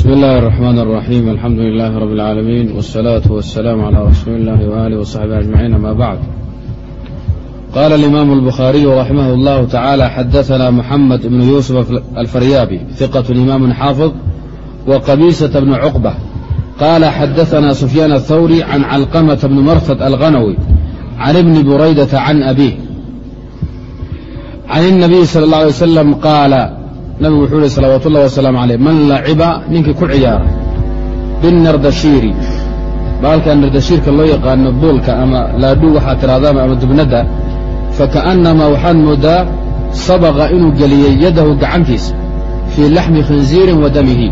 bsmi اllahi الرحmn الرaxيm alxamdu لlah rb العaalamiin والslaaة والsلاam عlى rasuuli اllahi وآlih وصaxbi أجmaعiin ama bعd qala الإimam الbخhariyu raximah اllah taعalى xadaثna mxamed ibn yusuf alfaryaabi ثiqة imam xaafiظ وqabiisaة bn cqbة qala xadaثna sufyaan الthawri can calqmة bn marfd alغanwi can ibni buraydaةa can abih can الnabiy salى اlه alay wslam qaala nabigu wuxuu ihi salawaat ullahi wasalaamu caleyh man laciba ninkii ku ciyaara. Binnardashiiri baalka nardashiirka loo yaqaano buulka ama laadhuu waxaad tidhahdaan ama dubnadda faka'annamaa waxaad mooddaa sabaqa inuu geliyey yaddahu gacantiisa fii laxmi khinsiirin wa damihi.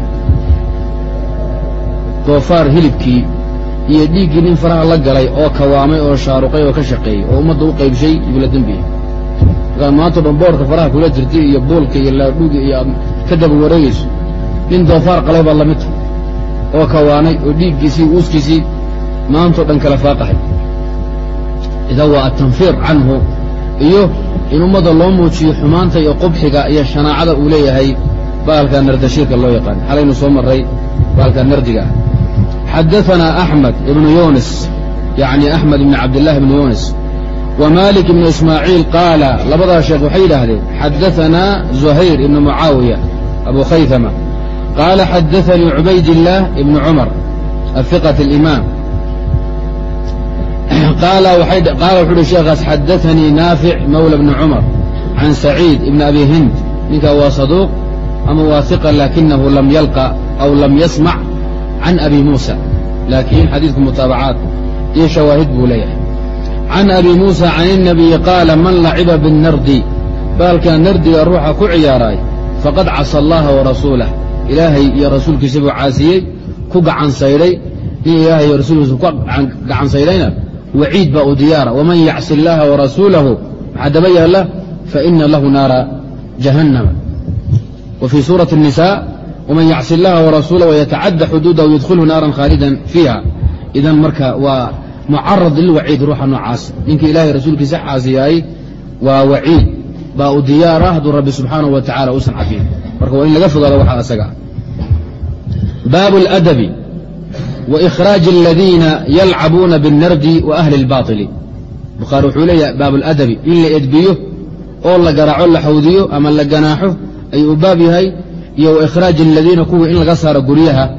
Doofaar hilibkii iyo dhiiggii nin faraha la galay oo kawaamay oo shaaruqay oo ka shaqeeyey oo ummadda u qaybshay ibula dembiya maanta dhan boorka faraha kula jirtay iyo buulka iyo laadhuga iyo aad ka daba wareegayso nin doofaar qalay baad la mid tahay oo kawaanay oo dhiiggiisii uuskiisii maantao dhan kala faaqahay. Idan waa atanfiir canhu iyo in ummadda loo muujiyo xumaanta iyo qubxiga iyo shanaacada uu leeyahay baalka nardashiirka loo yaqaan. Xalaynu soo marray baalka nardiga ah. Xadaanaa axmed ibnu yunis yacni axmed ibni cabdillahi ibnu yunis وmalik ibn ismaaciil qaala labadaa sheekh waxay yidhaahdeen xadaanaa zuhayr ibn mucaawiya abu khaytama qaala xadaanii cubaydillaah ibn cumar afiqat اlimaam qaala wuxu uhi sheekhaas xadaanii naafic mawla bni cumar can saciid ibn abi hind ninkaa waa saduuq ama waa iqa lakinahu lam yalqa aw lam yasmac can abi muusa laakiin xadiidku mutaabacaat iyo shawaahid buu leeyahay can abi muusa can inabiyi qaala man laciba binnardi baalkaa nardiga ruuxa ku ciyaaraay faqad casa allaha wa rasuulah ilaahay iyo rasuulkiisa buu caasiyey ku gacansaydhay nin ilaahay iyo rasuulkiisa ku gacansaydrayna waciid baa u diyaara waman yacsi illaaha wa rasuulahu maxaa daba yaalla faina lahu naara jahannama wa fii suurati الnisaa waman yacsi illaha warasuulahu yatacadda xuduudahu yadkhilhu naaran khaalidan fiiha idan marka waa mucarad lilwaciid ruuxa noocaas ninka ilaahay rasuulkiisa caasiyaay waa waciid baa u diyaara hadduu rabbi subxaanahu wa tacala uusan cafiin marka waa in laga fogaado waxa asaga ah baabu اladabi wa ikhraaji aladiina yalcabuuna biاlnardi wa ahli اlbaطili bukhaari wuxuu leeyahay baabu aladabi in la edbiyo oo la garaaco la xawdiyo ama la ganaaxo ayuu u baab yahay iyo wa ikhraaji aladiina kuwii in laga saaro guryaha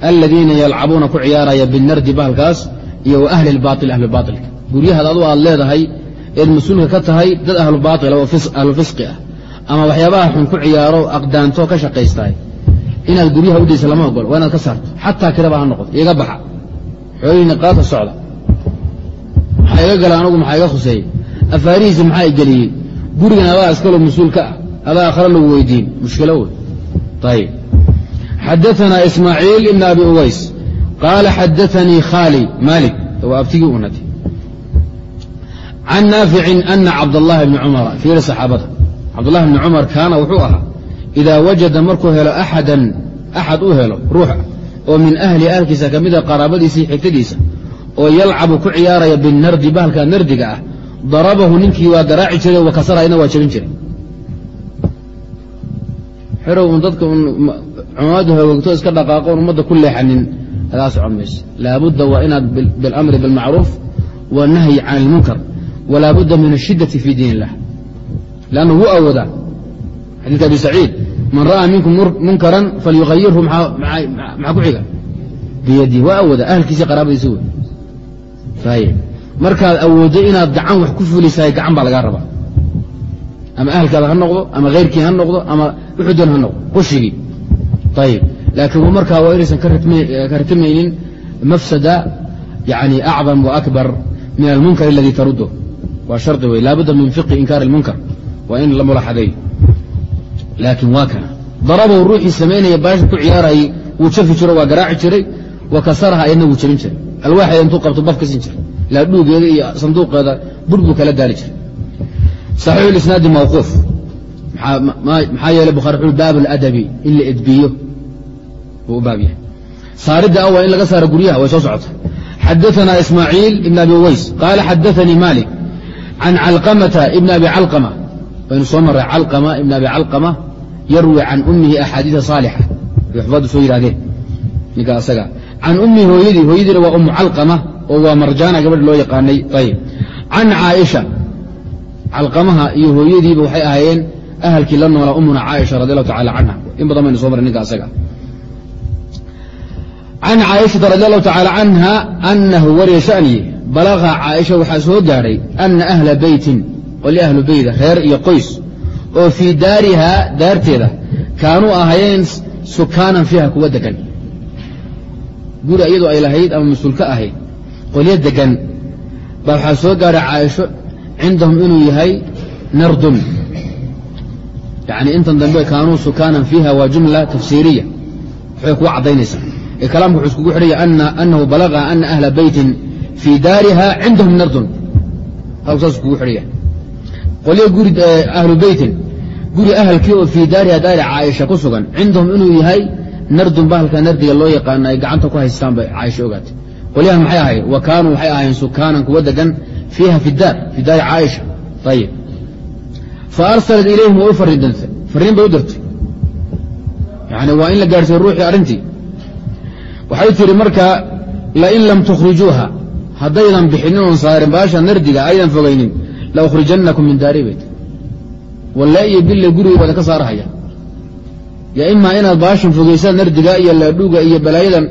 aladiina yalcabuuna ku ciyaaraya biاlnardi bahalkaas iyo wa ahli lbaail ahlu baailka guryahaad adu aad leedahay eed mas'uulka ka tahay dad ahlu baaila oo ahlu fisqi ah. Ama waxyaabaha xun ku ciyaaro aqdaanto ka shaqaystahay. Inaad guryaha udaysa lama ogolo waa inaad ka saarto. Xataa kiraba ha noqoto iga baxa. Xoolihiina qaata socda. Maxaa iga gala anugu maxaa iga khuseeyey afaarihiisa maxaa i geliyey? Gurigan adaa iskaloo mas'uul ka ah. Adaa akhre lagu weydiin. Mushkilo wey. Ayib xadaanaa ismaaciil ibn abi uways qaala xadaanii khaali maalik waa abtigii unati can naaficin ana cabdاllahi bni cumara fiiri saxaabada cabdullahi bni cumar kaana wuxuu ahaa idaa wajada markuu helo axadan axad u helo ruux oo min ahli ahlkiisa ka mida qaraabadiisii xigtadiisa oo yalcabu ku ciyaaraya binardi bahalka nardiga ah darabahu ninkii waa garaaci jiray wa kasarayna waa jebin jiray xerow un dadka un cumaadu hawegto iska dhaqaaqo on ummadda ku leexanin adaa socon mayso laabudda waa inaad biاlamri biاlmacruuf wالnahyi can اlmunkar walaa budda min الshidati fi diin اllah lanna wuu awoodaa xadiidka abi saciid man ra'aa minkum munkaran falyughayirhu maxaa ku xiga biyadii waa awoodaa ahalkiisii qaraabadiisi wey faye markaad awooddo inaad gacan wax ku fulisahay gacan baa lagaa rabaa ama ahalkaada ha noqdo ama hayrkii ha noqdo ama wuxuu doon ha noqdo qushigii ayib laakiin markaa waa inaysan ka ratimaynin mafsada yani acdam wa akbar min almunkar aladii tarudo waa shardi wey laabudda min fiqhi inkaar اlmunkar waa in la mulaxadeeyo laakiin waa kana darabahu ruuxii samaynaya baasha ku ciyaarayay wuu jafi jiro waa garaaci jiray wa kasaraha ayadna wuu jabin jiray alwaaxeeda intuu qabto baf ka siin jiray laadhuugeeda iyo sanduuqeeda bur buu kala daali jiray saxiixu isnaadi mawquuf maxaa yeeley bukhari wuxu baab aladabi in la edbiyo baab yahay. Saaridda awa in laga saaro guryaha way soo socota xadaanaa ismaaciil ibn abi uways qaala xadaanii malik can calqamata ibn abi calqama. Waynu soo marray calqama ibn abi calqama yarwi can ummihi axaadiida saalixa. Ay xufaddu soo yidhahdeen ninka asaga. Can ummi hooyadii hooyadiina waa umu calqama oo waa marjaana gabadh loo yaqaanay. Ayib can caaisha. Calqamaha iyo hooyadiiba waxay ahaayeen ahalkii la noolaa umuna caaisha radi allahu tacala canha. In badan baynu soo maray ninka asaga can caaishata radi allahu tacaala canha anahu wariya shaniye balaqa caaisha waxaa soo gaadhay ana ahla beytin qoli ahlu beyda reer iyo qoys oo fii daarihaa daarteeda kaanuu ahaayeen sukaanan fiiha kuwa degan guri iyadoo ay lahayd ama mas'uul ka ahayd qolyo degan baa waxaa soo gaadhay caaisho cindahum inuu yahay nardun yani intan dambe kaanuu sukaanan fiiha waa jumla tafsiiriya waxbay kuga caddaynaysaa kalaamka wuxuu iskugu xidhaya anahu balaga ana ahla beytin fii daariha cindahum nardun. Saas iskugu xidhaya. Qolyo guri ahlu beytin guri ahalkii oo fii daariha daari caaisha ku sugan cindahum inuu yahay nardun bahalka nardiga loo yaqaano ay gacanta ku haystaan bay caaisha ogaatay. Qolyahan maxay ahayd wa kaanuu waxay ahaayeen sukaanan kuwa degan fiiha fi daar fii daari caaisha. Ayib fa arsalat ilayhim waa u fariin bay u dirtay. Yani waa in la gaadhsiiyo ruuxii arrintii waxay tihi marka lain lam tukhrijuuha haddaydan bixinin oon saarin baasha nardiga aydan fogaynin la ukhrijannakum min daari bayt. Walla iyo bille guriga wadan ka saarahaya. Ya imaa inaad baashan fogaysaan nardiga iyo laadhuga iyo balaayadan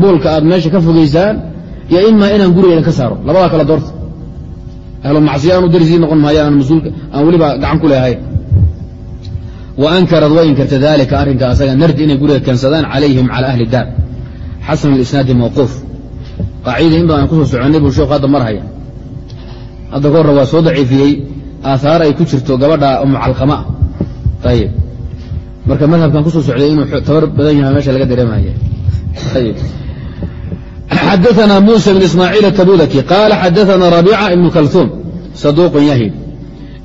boolka aad meesha ka fogaysaan yo imaa inaan gurigeedan ka saaro. Labadaa kala doorta. Ahlu macsiya aanu darisii noqon maayo aan mas'uulka aan weliba gacan ku leehay. Wa ankarad way inkarta dalika arrinka asaga nardi inay guriga keensadaan calayhim cala ahli daar xasan isnaadi mawquuf. Qaaciida in aan ku soo soconnay buu sheekhu hadda marhaya hadda ka waa soo daciifiyey aaaar ay ku jirto gabadha umucalqama ayib marka madhabkan ku soo socday inuu tabar badan yahay meesha laga dareemaya xadaana muusa bn ismaaciil atabudaki qaala xadaana rabiica ibnu kalhuum saduuqun yahib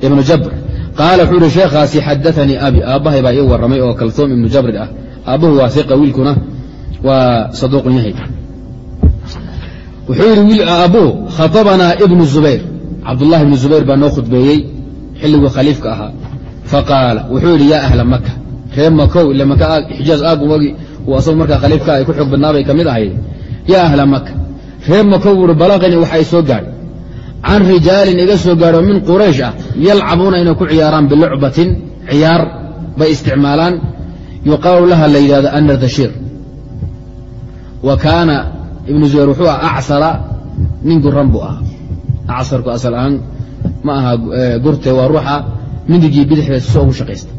ibnu jabr. Qaala wuxuu ihi sheekhaasi xadaanii abi. Aabbahay baa ii warramay oo kalhuum ibnu jabri ah. Aabbahu waa siqa wiilkuna waa saduuqun yahib wuxuu yidhi aabbuhu khaطabanaa ibnu zubayr. Cabdullahi ibnu zubayr baa noo khudbeeyey xilliguu khaliifka ahaa. Faqaala wuxuu yidhi yaa ahla maka reer makow ile maka xijaaz aagumagi uu asagu markaa khaliifka ay ku xoog badnaabay ka mid ahayd yaa ahla maka reer makow buuhi balaqani waxa ay soo gaadhay. Can rijaalin iga soo gaadho min quraysh ah yalcabuuna inay ku ciyaaraan bilucbatin ciyaar bay isticmaalaan. Yuqaalu laha la yidhahdo annardashiir wa kaana ibnu zubayr wuxuu ah acsara nin guran buu ahaa. Acsarku asal ahaan ma aha gurte waa ruuxa midigii bidixda soo ugu shaqaysta.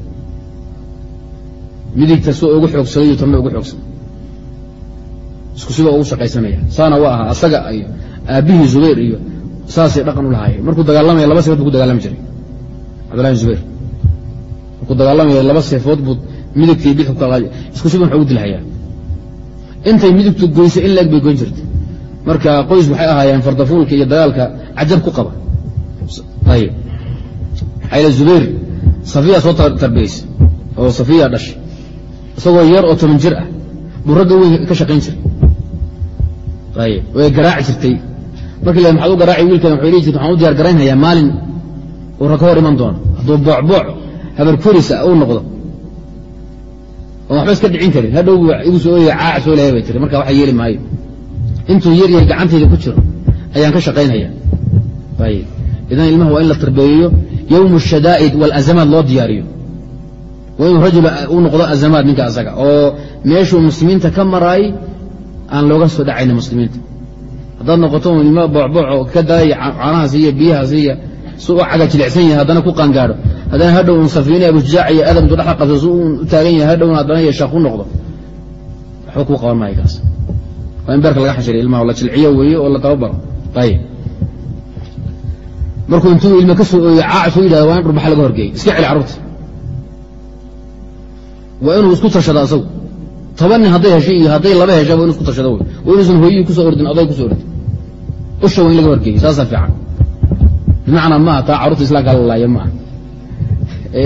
Midigta soo ugu xoogsaday iyo tanna ugu xoogsaday isku sidoo ugu shaqaysanaya. Saana waa ahaa asaga iyo aabbihii zubayr iyo saasay dhaqan u lahaayeen. Markuu dagaalamaya laba seefood buu ku dagaalami jiray. Cabdullahi bin zubayr. Markuu dagaalamaya laba seefood buu midigtii bidix ku isku si baan ugu intay midigtu goysa in laeg bay goyn jirtay. Marka qoys waxay ahaayeen fardafuulka iyo dagaalka cajab ku qaba. Zubayr safiya soo tarbiyeysa oo safiya dhashay. Isagoo yar oo toban jir ah buu ragga weyn ka shaqayn jiray. Way garaaci jirtay. Markii la maxaad u garaaci wiilkan? Waxay dhihi jirtay waxaan u diyaar garaynhayaa maalin. Uu rag iman doono. Hadduu boocbooc habar korisa uu noqdo oon waxba iska dhicin karin. Hadhow igu soo oya caac soo lehay bay tiri. Marka waxa yeeli maayo. Intuu yar gacantayda ku jiro ayaan ka shaqaynhayaa ayib idan ilmaha waa in la tarbeeyeyo yowmu ashadaa'id waalazamaad loo diyaariyo. Waa inuu rajul u noqdo azamaad ninka asaga. Oo meeshuu muslimiinta ka maraay aan looga soo dhacayna muslimiinta. Haddaad noqoto ilmo boocbooco ka daaya caanahaas iyo biyahaas iyo si u caga jilicsan yahay haddana ku qaangaadho. Haddana hadhow un safiine abujaac iyo adam intuu dhexda qabso si uu u taagan yahay hadhowna haddana iyo shaaq u noqdo waxba kuu qaban maayo waa in beerka laga xashiriya ilmaha la jilciyo weeye oo la tababaro. Ayib markuu intuu ilme ka soo ooyo caac soo yidhahdo waa in dhurbaxa laga horgeeyey iska celi carruurta. Waa inuu isku tashado asagu. Toban hadday heshay iyo hadday laba hesha waa inu isku tashado wey waa inuusan hooyihii ku soo ordin oday ku soo ordin. Usha waa in laga horgeeyey saasaa fiican bimacnaa maaha taa carruurta islaamka la laayo maaha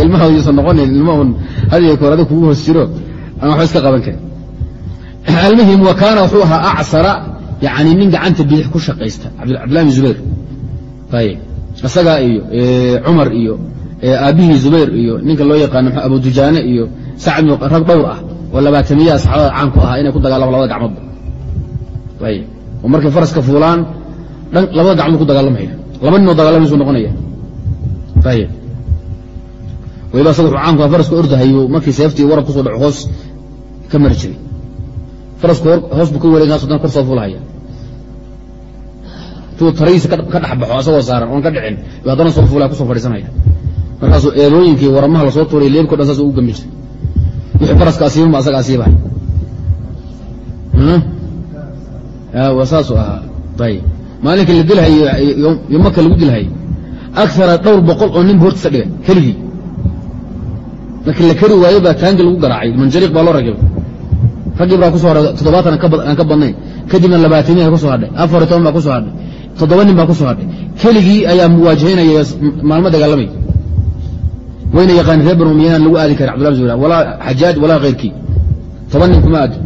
ilmaha yuusan noqonin ilma un hadiyo koor adag kugu hoos jiro aan waxba iska qaban karin. Almuhim wa kaana wuxuu ahaa acsara yani nin gacanta bidix ku shaqaysta cabdillahi bin zubayr. Ayib isagaa iyo cumar iyo aabbihii zubayr iyo ninka loo yaqaano abu dujaane iyo sacd rag dhowr ah oo labaatamiyaha saxaabada caan ku ahaa inay ku dagaalamo labada gacmoodba ayb oo markay faraska fuulaan dhan labada gacmood ku dagaalamaya laba ninoo dagaalamaysu noqonaya. Ayb waliba asaga wuxuu caanku aha faraska ordahayo markii seeftii warab ku soo dhaco hoos ka mari jiray. Farasku hoos buu ka wareegaaso dan kor soo fuulahaya tuu tarihiisa ka dhex baxo asagoo saaran oon ka dhicin yu haddana soo fuulaya ku soo fadhiisanaya. Markaasuu eedooyinkii waramaha la soo tuuray leebko dhan saas ugu gambi jiray. Wixii faraska asiibanba asaga asiibahay saasuu ahaa. Ayib maalinka la dilhay yo maka lagu dilhay akara dhowr boqol oo nin hortiisa dhigay keligii markii la keri waayo baa taangi lagu garaacay manjariiq baa loo ragibay raggii baa ku soo hadhay toddobaatan aan ka badnayn. Kadibna labaataniya ku soo hadhay afar iyo toban baa ku soo hadhay toddoba nin baa ku soo hadhay. Keligii ayaa muwaajahaynaya maalmo dagaalamay. Wayna yaqaani reer banu umayaan lagu aadi kara cbdullah zubayr walaa xajaaj walaa khayrkii toban nin kuma aado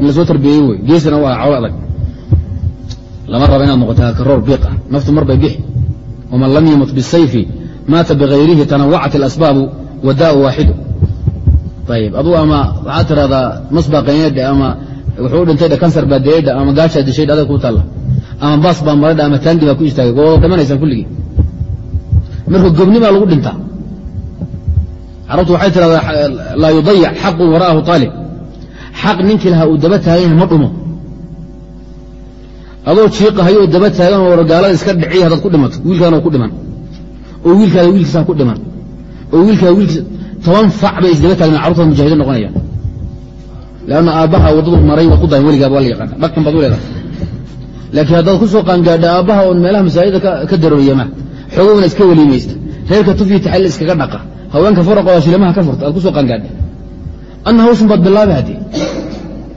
in la soo tarbiyeeyey wey geesana waa cawl adag lama raba inaad noqoto karoor biiq ah. Naftu mar bixi. Waman lam yamut bisayfi maata bikayrihi tanawacat alasbaabu wadaau waaxidu. Ayib adugu ama waxaad tiraahdaa mas baa ama wuxuu dhintay kansar baa deedha ama gaashaa dishaydha adag ku taalla. Ama baas baa maradha ama taangi baa ku istaagay. Waa wada dhimanaysaan kulligii. Marka gobnimaa lagu dhintaa. Carabtu waxay tiradaa laa yudayac xaqun wara'ahu aalib xaq ninkii lahaa uu daba taagan ma dhumo adoo jiiqahayo daba taagan oo gaalada iska dhiciy haddaad ku dhimato wiilkaana ku dhiman. Oo wiilkaada wiilkiisaan ku dhiman. Oo wiilkaada wiilkiisa toban fac bay isdaba taagna carurtada mujahidiin noqonayaan. Leanna aabbaha waddadu maray waad ku dayan weligaaba waa la yaqaana dhaqan baad u leedahay. Laakiin haddaad ku soo qaangaadha aabbaha oon meelaha masaajida ka darooriyama xoogowna iska weliimaysta. Reerka tufii taxil iskaga dhaqa. Haweenka faraqooda shilimaha ka furta aad ku soo qaangaadha. Anna hawshan baad bilaabi haddii.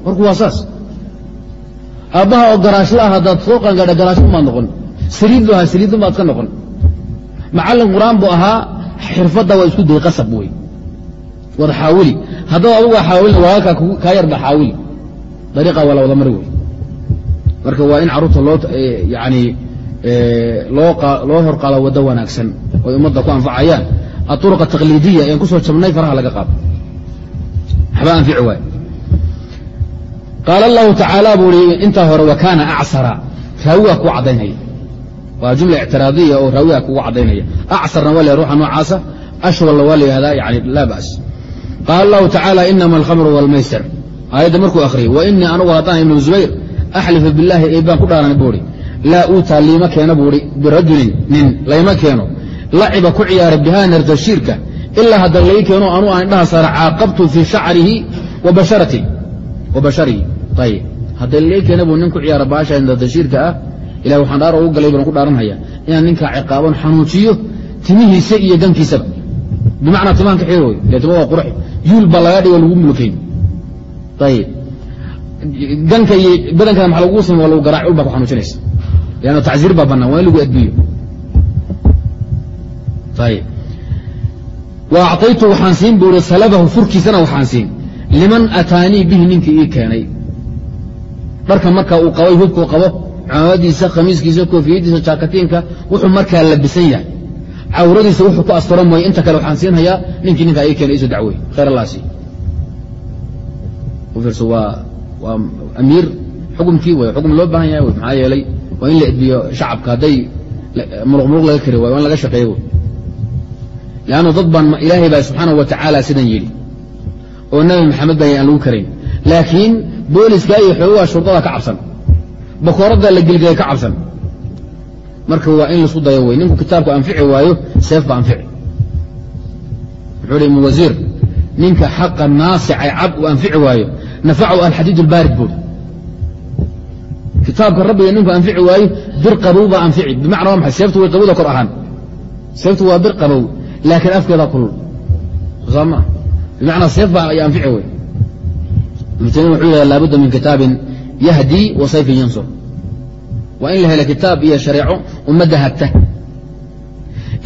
Warku waa saas aabbaha oo garaashla ah haddaad soo qaangaadha garaashla maad noqon. Saliid lu ahaa saliidun baad ka noqon. Macallin qur'aan buu ahaa xirfadda waa isku day qasab wey wada xaawili. Haddaba adugu waa xaawilin walaalkaa kaa yarba xaawili. Dariiqa waa la wada mari wey marka waa in carruurta loo yani loo horqaado waddo wanaagsan oy ummadda ku anfacayaan aطuruq ataqliidiya ean ku jabnay faraha laga qaado. Waxba anfici waay qaala allahu tacaala buu i intaa hore wa kaana acsara raawigaa kuu caddaynaya waa jumla ictiraadiya oo raawigaa kugu caddaynaya acsarna waa la ruuxa noocaasa ashwalna waa la yihahdaa yani laa ba's qaala allahu tacaala inama alkhamru wاlmaysir aayadda markuu akhriyey wa inii anugu haddaan ibnu zubayr axlifu billaahi ee baan ku dhaaran buuhi laa uutaa liima keeno buuhi birajulin nin layma keeno laciba ku ciyaara bihaa nardashiirka ilaa hadda lai keeno anuu aan indhaha saara caaqabtu fii shacrihi wa basharihi ayib hadda lai keena buu nin ku ciyaara baasha nardashiirka ah ilah waxaan dhaar ugu galay baan ku dhaaranhaya inaan ninkaa ciqaaban xanuujiyo timihiisa iyo gankiisaba. Bimacnaa timahan ka xiro wey ile tima waa qurux. Yuul baa laga dhigo lagu mulkayn ayib ganka iyo badankana maa lagu sam lagu garaac ul baa ku xanuujinaysa. Lanna tacziir baa bannaan waa in lagu adbiyo ayib wa acطaytu waxaan siin bu i salabahu furkiisana waxaan siin. Liman ataanii bihi ninkii ii keenay dharka marka uu qabay hubkuu qabo cumaamadiisa khamiiskiisa koofiyadiisa jaakatiinka wuxuu markaa labisan yahay. Cawradiisa wuxuu ku asturo mooye. Inta kale waxaan siinhayaa ninkii ninkaa ii keenay isu dacwey. Khayr allaasi. Ufiirso waa waa amiir xukumkii way xukum loo baahan yahay. Maxaa yeelay waa in la edbiyo shacabka hadday muluqmuluq laga kari waay waa in laga shaqeeyo. Wy leannu dad baan ilaahay baa subxaanahu wa tacaala sidan yidhi. Oo nabi maxamed baa aan lagu karayn. Laakiin booliska iyo xoogaha shurdada ka cabsan. Bakooradda la gelgelay ka cabsan. Marka waa in la isku dayo wey. Ninku kitaabku anfici waayo seef ba anfici. Muxuu hi ibnu ninka xaqa naasicay cab uu anfici waayo nafacu alxadiid albaarid buuri kitaabka rabbiga ninku anfici waayo bir qabow baa anfici. Bimacna waa maxay? Seeftu way qabowda kor ahaan. Seeftu waa bir qabow laakiin afkeeda kulul. Soo maa bimacnaa seef baa anfici wey yidhahda laabudda min kitaabin yahdi wa sayfin yansur waa in la helo kitaab iyo shareeco ummadda hagta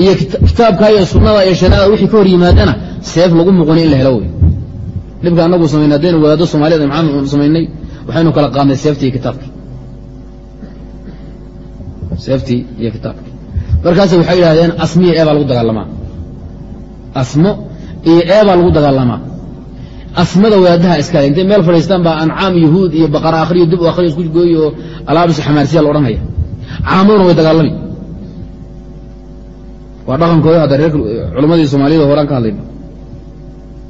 iyo kitaabka iyo sunnada iyo shareecada wixii ka hor yimaadana seef lagu muquni in la helo wey dhibka anagu samaynay haddaynu wadaaddo soomaaliyad maxaanu samaynay waxaynu kala qaadnay seeftii iyo kitaabkii. Seeftii iyo kitaabkii. Markaas waxay yidhahdeen asmiya ee baa lagu dagaalamaa asmo iyo ee baa lagu dagaalamaa asmada wadaadaha iskale intay meel fadhiistaan baa ancaam yahuud iyo baqara akhriyo dib u akhriyo isku gooyo oo alaabis xamaarsiya la odhanaya. Caamaduna way dagaalami. Waa dhaqankooda hadda reer culammadii soomaaliyada horaan ka hadlayna.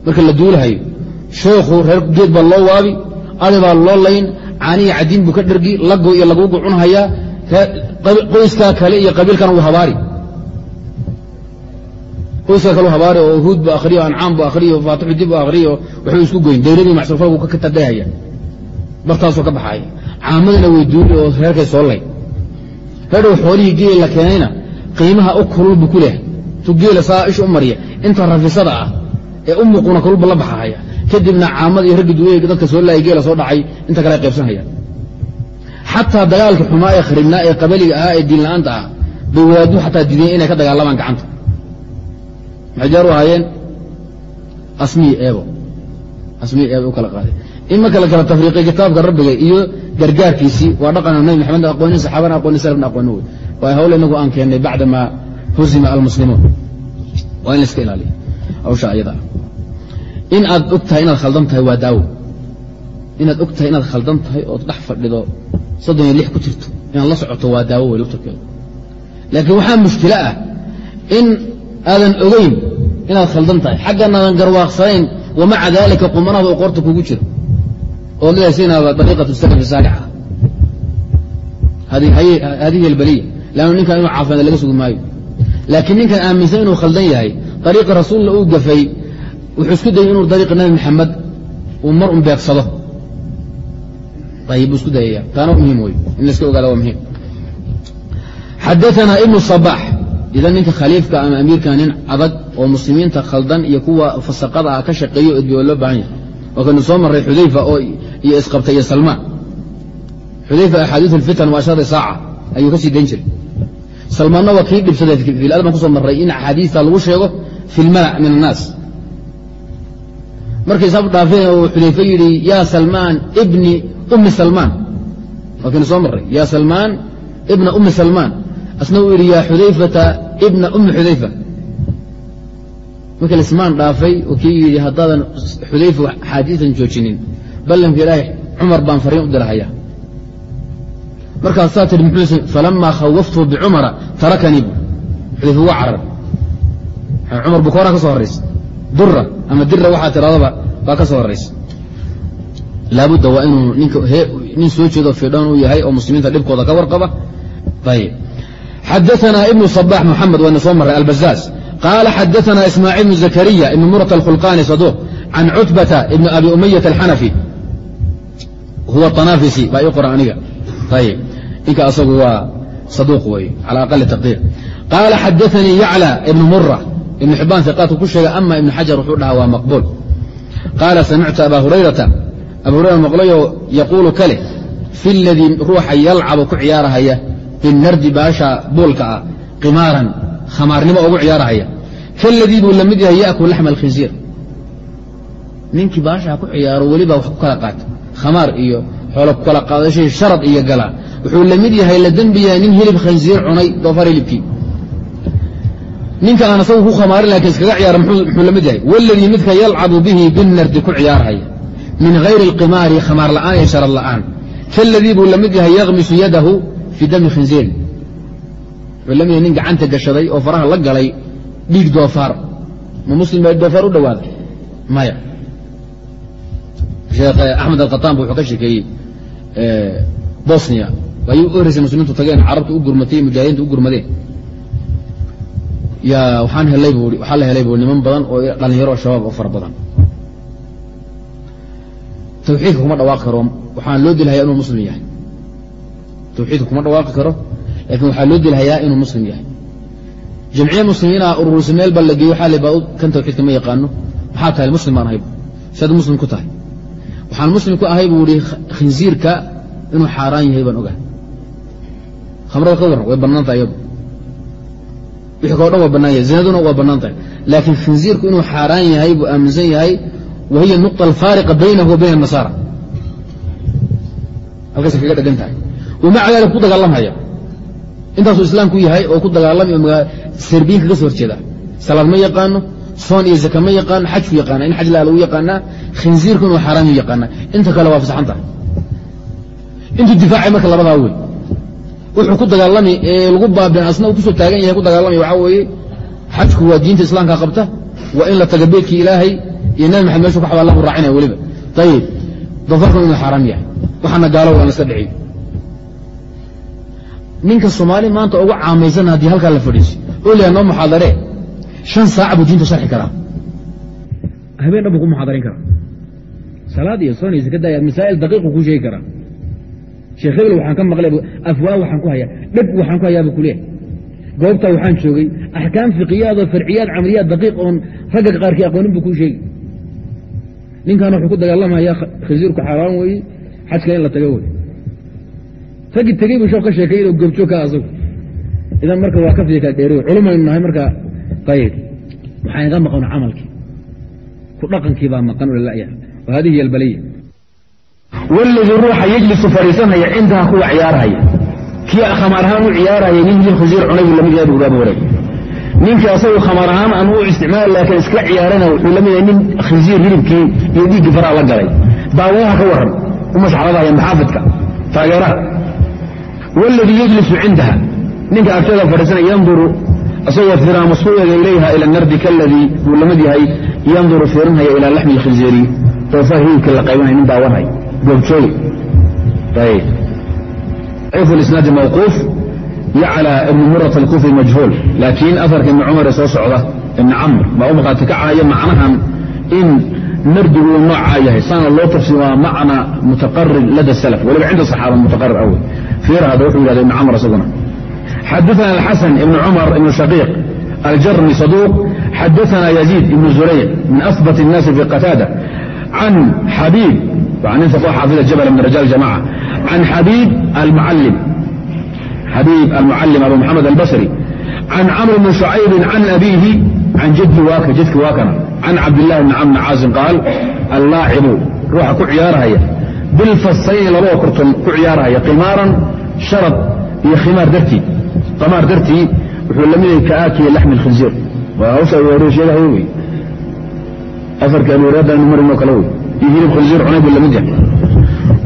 Marka la duulahayo sheekhu reer geed baa loo waabi adi baa loo layn caaniya cadiin buu ka dhergi lago iyo lagugu cunhayaa qoyskaa kale iyo qabiilkana wuu habaari qoyskaa kale habaari oo huud bu akhriyo ancaam bu akhriyo faatixu dib bu akhriyo waxbuu isku goyn dayradii macsurfalku ka tadayhaya bartaasoo ka baxaaya caamadana way duuli oo reerkay soo lay. Reerdhow xoolihii geeli la keenayna qiimaha u kulul bu ku lehay tu geela saa isha u mariya inta rafisada ah ee u muquna kululba la baxahaya kadibna caamada iyo raggi duulayga dadka soo laayay geela soo dhacay inta kale qaybsanhaya xataa dagaalka xumaa ee kharibnaa ee qabaliga ahaa ee diinla'aanta ah bay xataa dideen inay ka dagaalamaan gacanta maxay jaar u ahaayeen asmiyi eebo. Asmiyi eebo u kala qaaday. In marka la kala tafriiqay kitaabka rabbiga iyo gargaarkiisii waa dhaqana nabi maxamed aqoonin saxaabana aqoonin salafna aqoonin wey. Waa hawl inagu aan keennay bacdama huzima almuslimuun. Waa in la iska ilaaliya hawsha ayada. In aad og tahay inaad khaldan tahay waa daawo. Inaad og tahay inaad khaldan tahay ood dhex fadhido soddon iyo lix ku jirto inaad la socoto waa daawo wey laftarkeedu laakiin waxaa mushkilo ah in aadan ogeyn inaad khaldan tahay. Xaggan aadan garwaaqsanayn wamaca daalika qumanaada oo qoorta kugu jiro. Oo leedaysinaaba dariiqatu salafi saalixa. Hadihi albaliya. Lannu ninkan inuu caafimaad laga sugi maayo. Laakiin ninkan aaminsan inuu khaldan yahay dariiqa rasuulla uu gafay wuxuu isku dayay inuu dariiqa nabi maxamed uu mar un beegsado. Buu isku dayaya. Taana muhiim wey in la ogaada waa muhiim. Xadaana ibnu sabaax idan ninka khaliifka ama amiirka nin adag oo muslimiinta khaldan iyo kuwa fasaqada ah ka shaqeeyo edbiyo loo baahan yahay. Waa kanu soo marray xudayfa oo iyo isqabta iyo salmaan. Xudayfa axaadiiu alfitan wa ashari saaca. Ayuu ka sii jiray. Salmaanna waa kii dhibsaday baan ku soo marray in axaadiista lagu sheego fi min annaas. Markay saab dhaafeen oo xudayfe yidhi yaa salmaan ibni ummi salmaan. Waa kaynu soo marray yaa salmaan ibna ummi salmaan asna uu yidhi yaa xudayfata ibna ummi xudayfa. Markii lismaan dhaafay oo kii yidhi haddaadan xudayfa axaadiisan joojinin. Ballanka ilaahay cumar baan fariin u dirahaya. Markaasaa tihi muxuu falamaa khawaftuhu bicumara tarakanii bu xudayfa waa carar. Cumar buu kooraa ka soo horraysa dura ama dira waxaa tiradaba baa ka soo horraysa laabudda waa inuu nin soo jeedo fidhan uu yahay oo muslimiinta dhibkooda ka warqaba. Ayb xadaana ibnu صbax mxamed wayna soo maray albazaaz qaala xadaana ismaaciil bnu zakariya ibn murat alkhulqani saduq can cutbata ibn abi umayat alxanafi huwa anafisi baa ii qoran aniga ayb ninka asagu waa saduuq wey cala aqali taqdiir qaala xadaanii yaclى ibn mura ibn xibaan iqaadku ku sheegay ama ibn xajar wuxuu dhahaa waa maqbuul qaala samictu aba hurayrata abu hurayra maqlayo yaquulu kale fi ladii ruuxa yalcabu ku ciyaarahaya binardi baasha buulka ah qimaaran khamaarnimo ugu ciyaarahaya. Kaladii buu la mid yahay yaakul laxma alkhinsiir ninkii baashaa ku ciyaaro weliba wax ku kala qaata. Khamaar iyo xoolo ku kala qaadashay sharad iyo gala. Wuxuu la mid yahay la dembi yahay nin hilib khansiir cunay doofaar hilibkii. Ninka aan asagu ku khamaarin laakiin iskaga ciyaara muxuu la mid yahay waladii midka yalcabu bihi binardi ku ciyaarhaya min hayri alqimaari khamaar la'aan iyo sharad la'aan. Kaladii buu la mid yahay yakmisu yadahu fii dami khinziirin wuxuu la mid yahay nin gacanta gashaday oo faraha la galay dhiig doofaar. Ma muslim baa doofaar u dhowaaday maya. Sheekh axmed alkhataan bu wuxuu ka sheekeeyey bosniya ayuu u horeysay muslimiintu tageen carabtu u gurmatay mujaahidiintu u gurmadeen. Waxaan helay bu waxaa la helay bu niman badan oo dhalinyaro shabaab oo fara badan. Tawxiidka kuma dhawaaqi karo waxaan loo dilhayaa inuu muslim yahay tawxiidka kuma dhawaaqi karo laakiin waxaa loo dilhayaa inuu muslim yahay. Jamciya muslimiina ah, ururisa meel baa la geeyo xalay baa kan tawxiidka ma yaqaano? Maxaa tahay muslim baan ahaybu siaad muslim ku tahay. Waxaan muslim ku ahay buu ihi khinsiirka inuu xaaraan yahay baan ogahay. Khamrada ka waran way bannaan tahay iyadu wixii kao dhan waa bannaan yahay zinaduna waa bannaan tahay. Laakiin khinsiirku inuu xaaraan yahay buu aaminsan yahay wahiya nuqta alfaariqa baynahu wa bayna nasaara halkaasay kaga dhegan tahay wamaca dalik ku dagaalamhaya intaasuu islaamku yahay oo ku dagaalami oo serbiyin kaga soo horjeeda. Salaad ma yaqaano soon iyo zaka ma yaqaan xajku yaqaana in xaj laa lagu yaqaanaa khinziirku inuu xaaraam yaqaana. Inta kale waa fasaxan tahay. Intuu difaacay marka labadaa wey wuxuu ku dagaalami ee lagu baabin asna uu ku soo taagan yahay ku dagaalamaya waxaa weeye xajku waa diinta islaamka qabta waa in la taga beedkii ilaahay iyo nabi maxamed meshu ka xawaa lahu raacinaya weliba. Ayib dafarkun inuu xaaraam yahay. Waxaana gaalo waan iska dhiciy ninka soomaali maanta ugu caamaysan haddii halkaa la fadhiiso. Oo liyaa noo muxaadaree shan saac buu diinta sharxi karaa. Habeen dhan buu ku muxaadarayn karaa. Salaad iyo soon iyo sakada masaa'il daqiiqu kuu sheegi karaa. Sheekh hebel waxaan ka maqlay afwaa waxaan ku hayaa dheg waxaan ku hayaaba kuleehay goobtaa waxaan joogay axkaam fiqiyaad oo farciyaad camaliyaad daqiiq oon ragga qaarkii aqoonin buu kuu sheegi ninkan wuxuu ku dagaalamaya khasiirku xaaraan weeye xajka in la tago wey raggii tegey buu shoo ka sheekay inuu goobjoog ka asagu idan marka waa ka fiya kala culumaynu nahay marka ayib waxaa inaga maqan camalkii ku dhaqankii baa maqan oo lalaya wa hadihi hiy albaliya waladii ruuxa yejlisu fadhiisanhaya cindaha kuwa ciyaarhaya kii khamaar ahaan u ciyaarhaya nin hilib khasiir cunay buu la mid yahay bugaaba wareeg ninkii asagu khamaar ahaan aan u isticmaali laakiin iska ciyaarana wuxuu la mid yahay nin khinsiir hilibkii iyo dhiiggii faraha la galay. Daawaha ka waran u masxabadaya maxaafidka taageeraha wladii yejlisu cindaha ninka agteeda fadhiisanaya yanduru isagoo firaamasuuyaga ilayha ila nardi kaladii buu la mid yahay yanduru fiirinhaya ilaa laxmi lkhinziiri doofaar hilibka la qaybanaya nin daawanay goobjooge ضaciifu isnaadi mawquuf yaclى ibn murat alkufi majhuul laakiin afarka ibni cumar ee soo socda ibni camr baa u maqaati macnahan in nardigu uu noocaa yahay saana loo tafsir macna mutaqarir lada salaf waliba cinda saxaaba mutaqarir awe fiir hada wuxuu yihahda ibn camr isaguna xadaثna الxaسن ibn cumar ibn shaقيq aljarmi صaduuq xadaثna yaزيid ibn zurayc min أثبت الناasi في qataadة can xabiib nin xaafid jabl min rijaal jamaca can xabiib almucalim xabiib almucalim abu maxamed albasri can camr bni shucaybin can abiihi can jadki waaka jadki waakana can cabdillahi bni camr bni caasim qaal allaacibu ruuxa ku ciyaarahaya bilfasayni labada kurton ku ciyaarahaya qimaaran sharad iyo khimaar dartii qamaar dartii wuxuu la mid yahay kaakiya laxmi lkhinziir waa wey afarkii abu hureyradanu marinoo kale wey iyo hilib khinziir cunay buu la mid yahay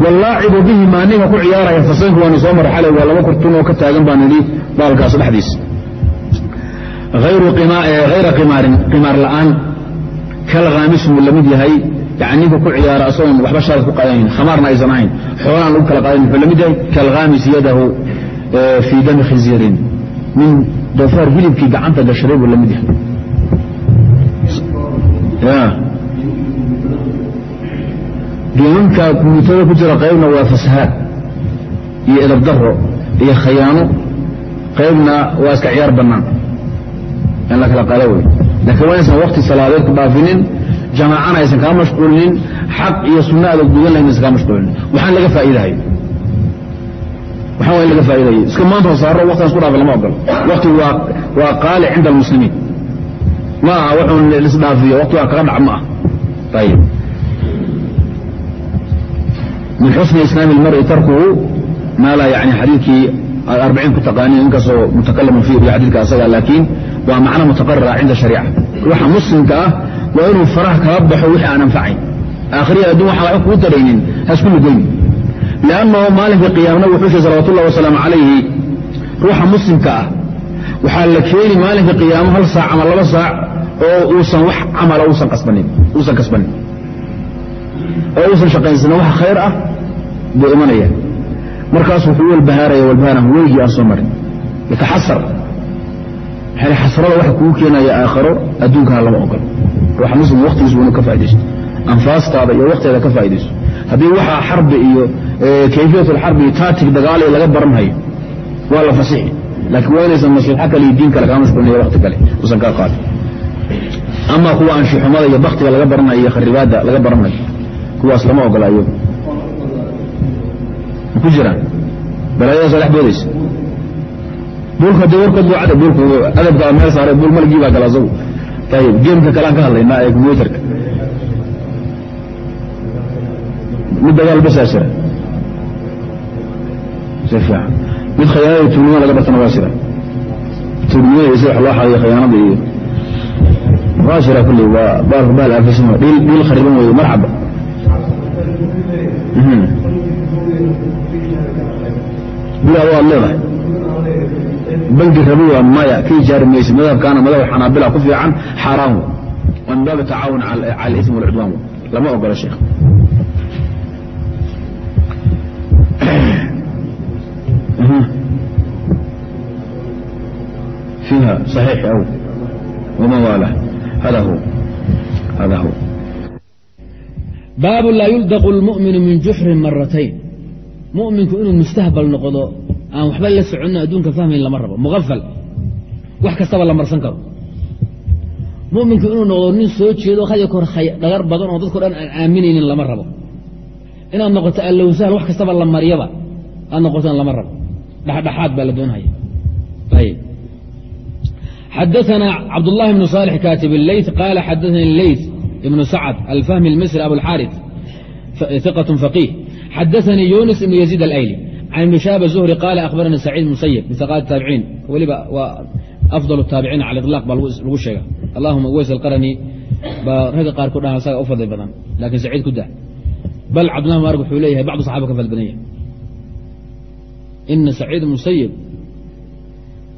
wallaacibu bihi maa ninka ku ciyaaraya fasaynku waanu soo maray xalay waa laba kurtun oo ka taagan baan idhi baalkaas dhexdiisa hayra qimaarin qimaar la'aan kalkhaamis buu la mid yahay ninka ku ciyaara asagoon waxba sharad ku qaadanayn khamaarna aysan ahayn xoolaan lagu kala qaadayn wuxuu la mid yahay kalkhaamis yadahu fii dami khinziirin min doofaar hilibkii gacanta gashaday buu la mid yahay geemanka mutada ku jira qaybna waa fasahaad iyo edab daro iyo khayaano qaybna waa iska ciyaar bannaan in la kala qada wey laakiin waa inaysan wakti salaadeed ku dhaafinin jamaacana aysan kaa mashquulinin xaq iyo adag dugan lahayn kaa mashquulinin. Waxaan laga faa'iidahayo waxaan waa in laga faa'idayo iska maanta hosaaro waktigan isku dhaafa lama ogolo waktigu waa qaali cinda almuslimiin. Ma aha wuxuun lisdhaafiyo waktigaa kaga dhac ma ah. Ayib min xusni islaami اlmari tarkuhu maa laa yani xadiidkii arbiciin ku taqaaniin inkastoo mutakalamun fi iyo xadiidka asaga laakiin waa macno mutaqarira cinda shariica. Ruuxa muslimka ah waa inuu faraha kala baxo wixii aan anfacayn aakhiriya adduun waxaan waxba kugu taraynin hasku lugoyn liannahu maalinka qiyaamna wuxuu sheegay salawatu ullahi wasalaamu calayhi ruuxa muslimka ah. Waxaa la keeni maalinka qiyaamo hal saac ama laba saac oo uusan wax camala uusan kasbanin uusan kasbanin oo uusan shaqaysanin wax khayr ah buu imanaya. Markaas wuxuu walbahaaraya walbahaarah weygii aan soo marin. Maxaa xasrada waxa kugu keenaya aakharo adduunkana lama ogolo ruuxa muslim waktigiis waa inuu ka faa'idaysto anfaastaada iyo wakteeda ka faa'idaysto haddii waxa xarbi iyo kayfiyat alxarbi iyo taatig dagaal laga baranhayo waa la fasixi. Laakiin waa inaysan maslaxa kale iyo diin kale kaa mashquulinayo wakti kale. Uusan kaa qaadin ama kuwa anshuxumada iyo baktiga laga baranayo iyo kharibaadda laga baranayo kuwaas lama ogola iyagu. Ma ku jiraan? Balaayadaasoo dhex boodaysa buulka dee warkood buu cada buulku adabkaa meel saaray buul maligii baa gala asagu. Ayib geemka kalean ka hadlaynaa ee kombyuutarka mid dagaal basaa jira. Si fiican. Mid khayaanada tuugnimada laga bartana waa jira. Tuugnimada iyo sida wax loo xadayo khayaanada iyo baashira kulley waa baalka baal aafisma dhiil khariban weeye marxaba. Bilaa waad leedahay bangi rabi waa maya ka ijaari maysid madhabkaana madhab xanaabila ku fiican xaaraan wa min baabi tacaawun cala alism walcudwaan lama ogola sheekh فيها صحيح أو وما والاه هذا هو هذا هو baabu laa yuldaqu lmu'minu min juxrin maratayn mu'minku inuu mustahbal noqdo aan waxba la soconin adduunka fahmayn lama rabo muqafal wax kastaba la marsan karo mu'minku inuu noqdo nin soo jeedo haya kor dhagar badan oo dadko dhan aan aaminaynin lama rabo inaad noqoto allowsahal wax kastaba la maryaba aad noqotaan lama rabo dhexdhexaad baa la doonhaya ayb xadaثna cabdالlahi بن صالح katib الleyث qala xadaثani الleyث ibn sacd alfahmi اlmisri abuاlxاariث ثiqة فaqih xadaثanii yunis ibn yaزيid alayli can ibni shahab zuhri qaala akhbarana saciid musayib misaqaadi taabiciin weliba waa afdal taabiciin cala iطlaaq baa lagu sheega allahuma weys alqarani baa ragga qaar ku dhaha asaga u fadli badan laakin saciid ku dah bal cabdillah maarg wuxuu leeyahay bacdu saxaba ka fadli badan yahay ina saciid musayib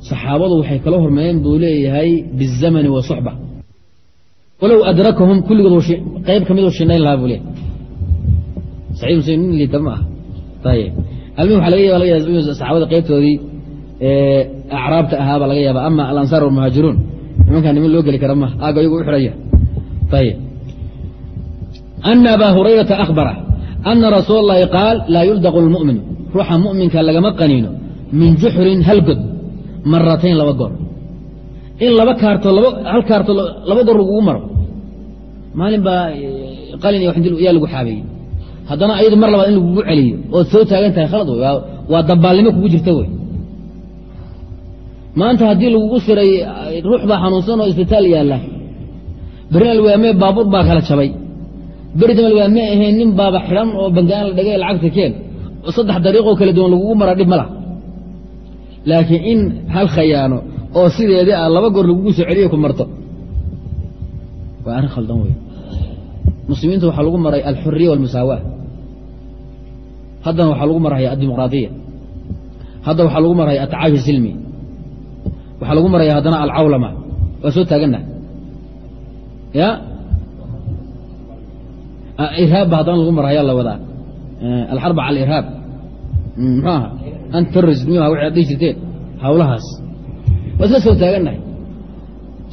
saxaabadu waxay kala hormareen buu leeyahay bizamani wa suxba walow adrakahum kulligood qayb ka mid shinayn lahaa buu leeyahay saciid musayib nin liita ma ah ayb almim waxa laga yaba laga saxaabada qaybtoodii acraabta ahaabaa laga yaaba ama alansaar walmuhaajiruun nimankaa niman loo geli kara ma aaga iyagu u xidhaya. Ayib ana abaa hurayrata akhbara ana rasuul اllahi qaal laa yuldaqu lmu'minu ruuxa mu'minka lagama qaniino. Min juxrin hal god maratayn laba goor. In laba kaarto hal kaarto laba goor lagugu maro. Maalin baa qalin iyo yaa lagu xaabeeyey haddana ayadu mar labaad in lagugu celiyo ood soo taagan tahay khalad wey waa dabaalnimo kugu jirta wey. Maanta haddii lagugu siray ruux baa xanuunsan oo isbitaal yaalla. Beri alwaamee baabuur baa kala jabay. Beri dam alwaame ahayn nin baaba xidhan oo bangaan la dhigay lacagta keen. Saddex dariiqoo kala duwan lagugu maraa dhib ma lah laakiin in hal khayaano oo sideedii ah laba goor lagugu soo celiyo ku marto. Waa arrin khaldan wey muslimiinta waxaa lagu maray alxuriya walmusaawa haddana waxaa lagu maraya addimuqraadiya. Hadda waxaa lagu maraya atacaashi silmi waxaa lagu maraya haddana alcawlama. Waa soo taaganna? Ya? Irhaab ba haddana lagu maraya la wadaa. Alxarb cala irhaab muxuu aha? Anterrorist miyuha waxay ad dhihi jirteen hawlahaas. Waa isla soo taagannahay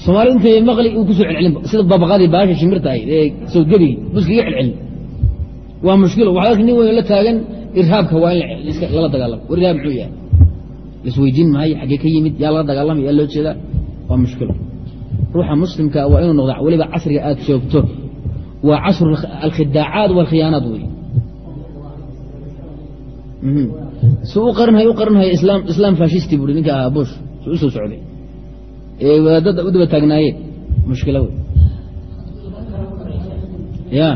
soomaalida intay maqli uu ku soo celcelin sida babaqadii baasha shimirta ahayd ee sawdgebigi buskiga celcelin. Waa mushkilo waxaa nin weyn la taagan irhaabka waa in lala dagaalamo war irhaab muxuu yahay? Lasweydiin maayo xaggee ka yimid yaa lala dagaalamay yaa loo jeedaa? Waa mushkilo ruuxa muslimka waa inuu noqda weliba casriga aad joogto. Waa casru alkhidaacaat walkhiyaanaat wey su u qarinhay u qarinhaya islaam fashisti buui ninka ahaa bush su u socday ee wadaadada u daba taagnaayeen mushkilo wey. Ya.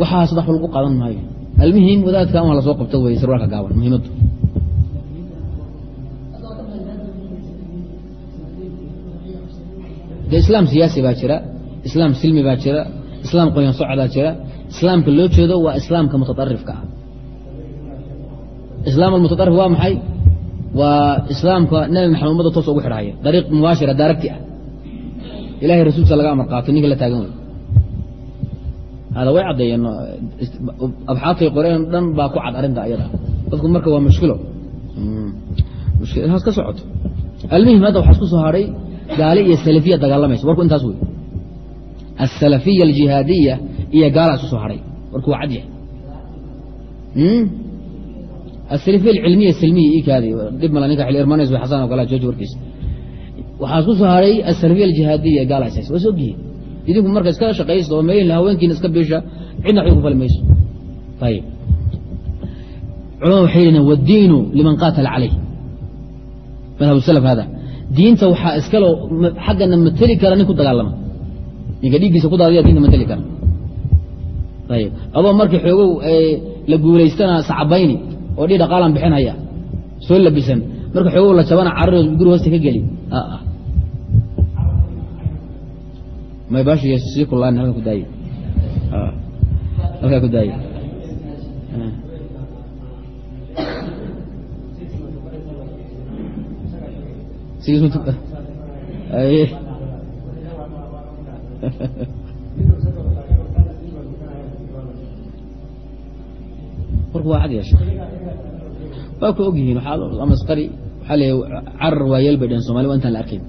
Waxaa saddex lagu qaadan maayo. Almuhim wadaadka waa la soo qabto wey sarwaalka gaaban muhiimaddu de islaam siyaasi baa jira islaam silmi baa jira islaam qoyan socdaa jira islaamka loo jeedo waa islaamka mutaarifka islaam almutaarif waa maxay? Waa islaamka nabi maxamed ummadda toos ugu xidhaya dariiq mubaashira daaragti ah. Ilahay rasuulkiisa laga amar qaato ninka la taagan wey hada way caddeeyeen abxaadtay qoreen dhan baa ku cad arrinta ayada. Dadku marka waa mushkilo. Mushkilahaas ka socoto almuhim hadda waxaa isku soo hadhay gaale iyo salafiya dagaalamaysa warku intaas wey. Asalafiya aljihaadiya iyo gaalaa isku soo hadhay warku waa cadyahay asalafiya alcilmiya silmiya ii kaadi. Dhib mala ninka xil irmaanays way xasan oo kale jooji warkiisa waxaa isku soo hadhay asalafiya aljihaadiya gaala isays waa soogihi idinku marka iska shaqaysta oo meelin haweenkiina iska biisha cidna waxba ku fali mayso. Ayib culamada waxay yidhahdeen wadiinu liman qaatala calayh madhab salaf hada diinta waxaa iskale xaggana mateli kara nin ku dagaalama. Ninka dhiiggiisa ku daadiya diinta mateli kara ayib adoo markii xoogow la guulaystana sacabayni oo dhii dhaqaalan bixinhaya soo labisan. Marka xoogow la jabana cararo guri hoosta ka geli may bashi sii kulaan halka ku daaye halkaa ku daaye warku waa cad yeesha waa ku og yihiin amasqari waxaa leeya carar waayeel bay dhaheen somali waa intaan la arkayn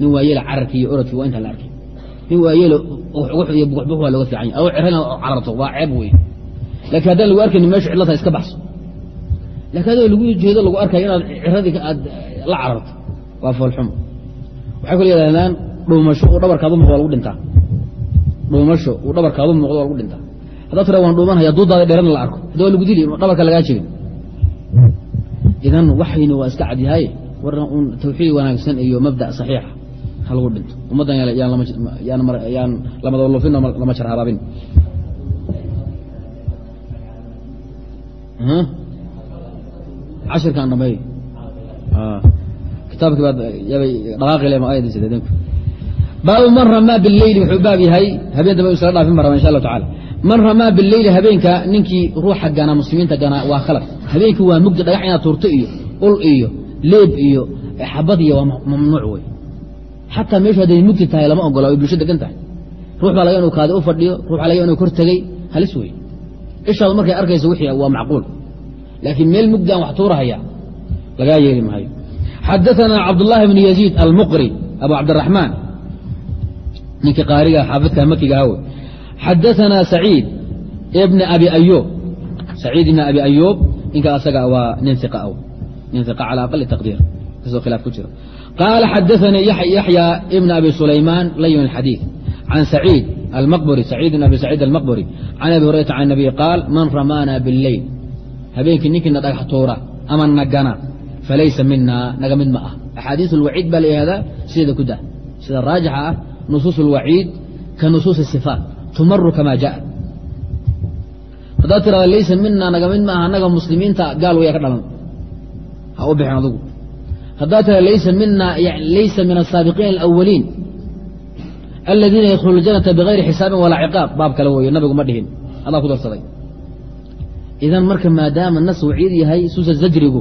nin waayeela cararki iyo orodki waa intaan la arkayn nin waayeelo iyo buguxbux waa looga fiican yahy adoo cirana cararto waa ceeb wey laakiin haddaan lagu arkayni meeshu cidlata iska baxso. Lakin adoo lagu jeedo lagu arkayo inaad ciradii aad la cararto waa foolxumo waxay kula yidhahdaan dhuumasho uu dhabarkaadu muuqdo waa lagu dhintaa. Dhuumasho uu dhabarkaadu muuqdo waa lagu dhintaa haddaa tira waan dhuumanhaya duudaada dheerana la arko. Hadda waa lagu dili dhabarka lagaa jegin idan waxayna waa iska cadyahay war un tawxiid wanaagsan iyo mabda saxiixa. Ha lagu dhinto. Ummaddan yaan lamadalufin lama jar habaabin cashirkaan dhamay kitaabkii baad yabay dhaqaaqi le ayadii sideedanku baabu man ramaa bileyli wuxuu baab yahay habeen dambe isla dhaafin ba raba insha allahu tacala man ramaa bileyli habeenka ninkii ruuxa gana muslimiinta ganaa waa khalad habeenkii waa mugdi dhagax inaad tuurto iyo ul iyo leeb iyo eh, xabad iyo waa mamnuuc wey xataa meeshu hadday mugdi tahay lama ogola way bulsho degan tahay. Ruux baa laga inu kaadi u fadhiyo ruux baa laga inuu kor tegey halis wey ishaadu markay arkayso wixii waa macquul. Laakiin meel mugdi aan wax tuurahaya lagaa yeeli maayo. Xadaanaa cabdulaahi bnu yaziid almuqri abu cabdiraxmaan ninkii qaariga xaafidka makiga awe xadaثana saciid bna abi ayub saciid ibna abi ayub ninka asaga waa nin iqa aw nin iqa calى aqali taqdiir kasoo khilaaf ku jiro qaala xadaثanii yaxya ibna abi sulaymaan layn اxadiiث can saciid almaqburi saciid ibn abi saciid almaqburi can abi hurayrata can nabiy qaal man ramaana biاlleyl habeenkii ninkiina dhagax tuura ama nagana falaysa mina naga mid ma ah axaadiis اlwaciid baa la yihahdaa sideeda ku dah sida raajixa ah nusuus اlwaciid ka nusuus الصifaat tumaru kamaa jaa. Haddaad tirahda laysa mina naga mid maaha annaga muslimiinta gaal waya ka dhalan. Ha u bixin adugu. Haddaad tirahda laysa mina laysa min asaabiqiin alawaliin aladiina yadkhulu ljanata bigayri xisaabin walaa ciqaab. Baab kale weeye nabigu ma dhihin. Adaa ku darsaday. Idan marka maadaama nas waciid yahay suusa zajrigu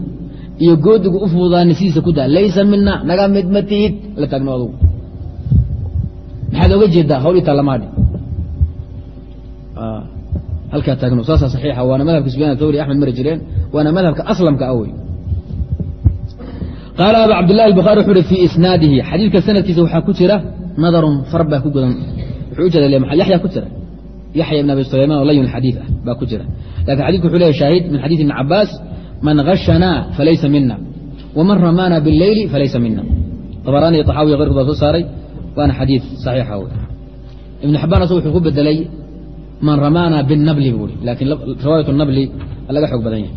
iyo goodigu u fuudaani ku daa laysa mina naga mid ma tihid la taagno adugu. Maxaad oga jeedaa hawlii taalamaadhi halkaa taagno. Saasa saxiixa. Waana madhabka sufyaan athawri axmed mari jireen. Waana madhabka aslamka ah wey qaala abu cabdillahi albukhaari wuxu uhi fii isnaadihi. Xadiidka sanadkiisa waxaa ku jira nadarun far baa ku godan wuxuu u jeeda yaxya ku jira. Yaxya ibn abi sulayman oo layin xadiid ah baa ku jira. Lakin xadidku wuxuu leeyahy shaahid min xadiid ibni cabaas man gashanaa falaysa mina waman ramaana biاlleyli falaysa mina abaraani iyo طaxaawiya keyrkood soo saaray. Waana xadiid saxiixa wey ibn xabaan asagu wuxuu ku bedelay man ramaana biالnabli buu i lakin riwaayat الnabli laga xoog badan yahay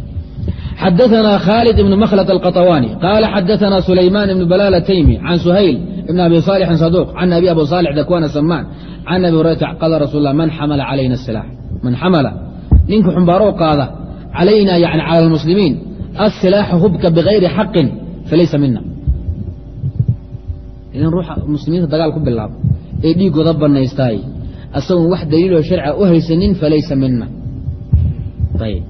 xadaثna khaalid ibn makhlط الqaطawani qaala xadaثna sulayman ibn balal taymi can suhayl ibn abi صالحin saduq can abi abu صالح dakwana samaan can abi hurayrata qaala rasul اlah man xamala calayna الsilaax man xamala ninka xumbaaroo qaada calayna yani calى اlmuslimiin asilaaxa hubka bigayri xaqin falaysa mina idan ruuxa muslimiinta dagaal ku bilaabo ee dhiigooda banaystaay asagoon wax daliiloo sharciga u haysanin falaysa mina ayb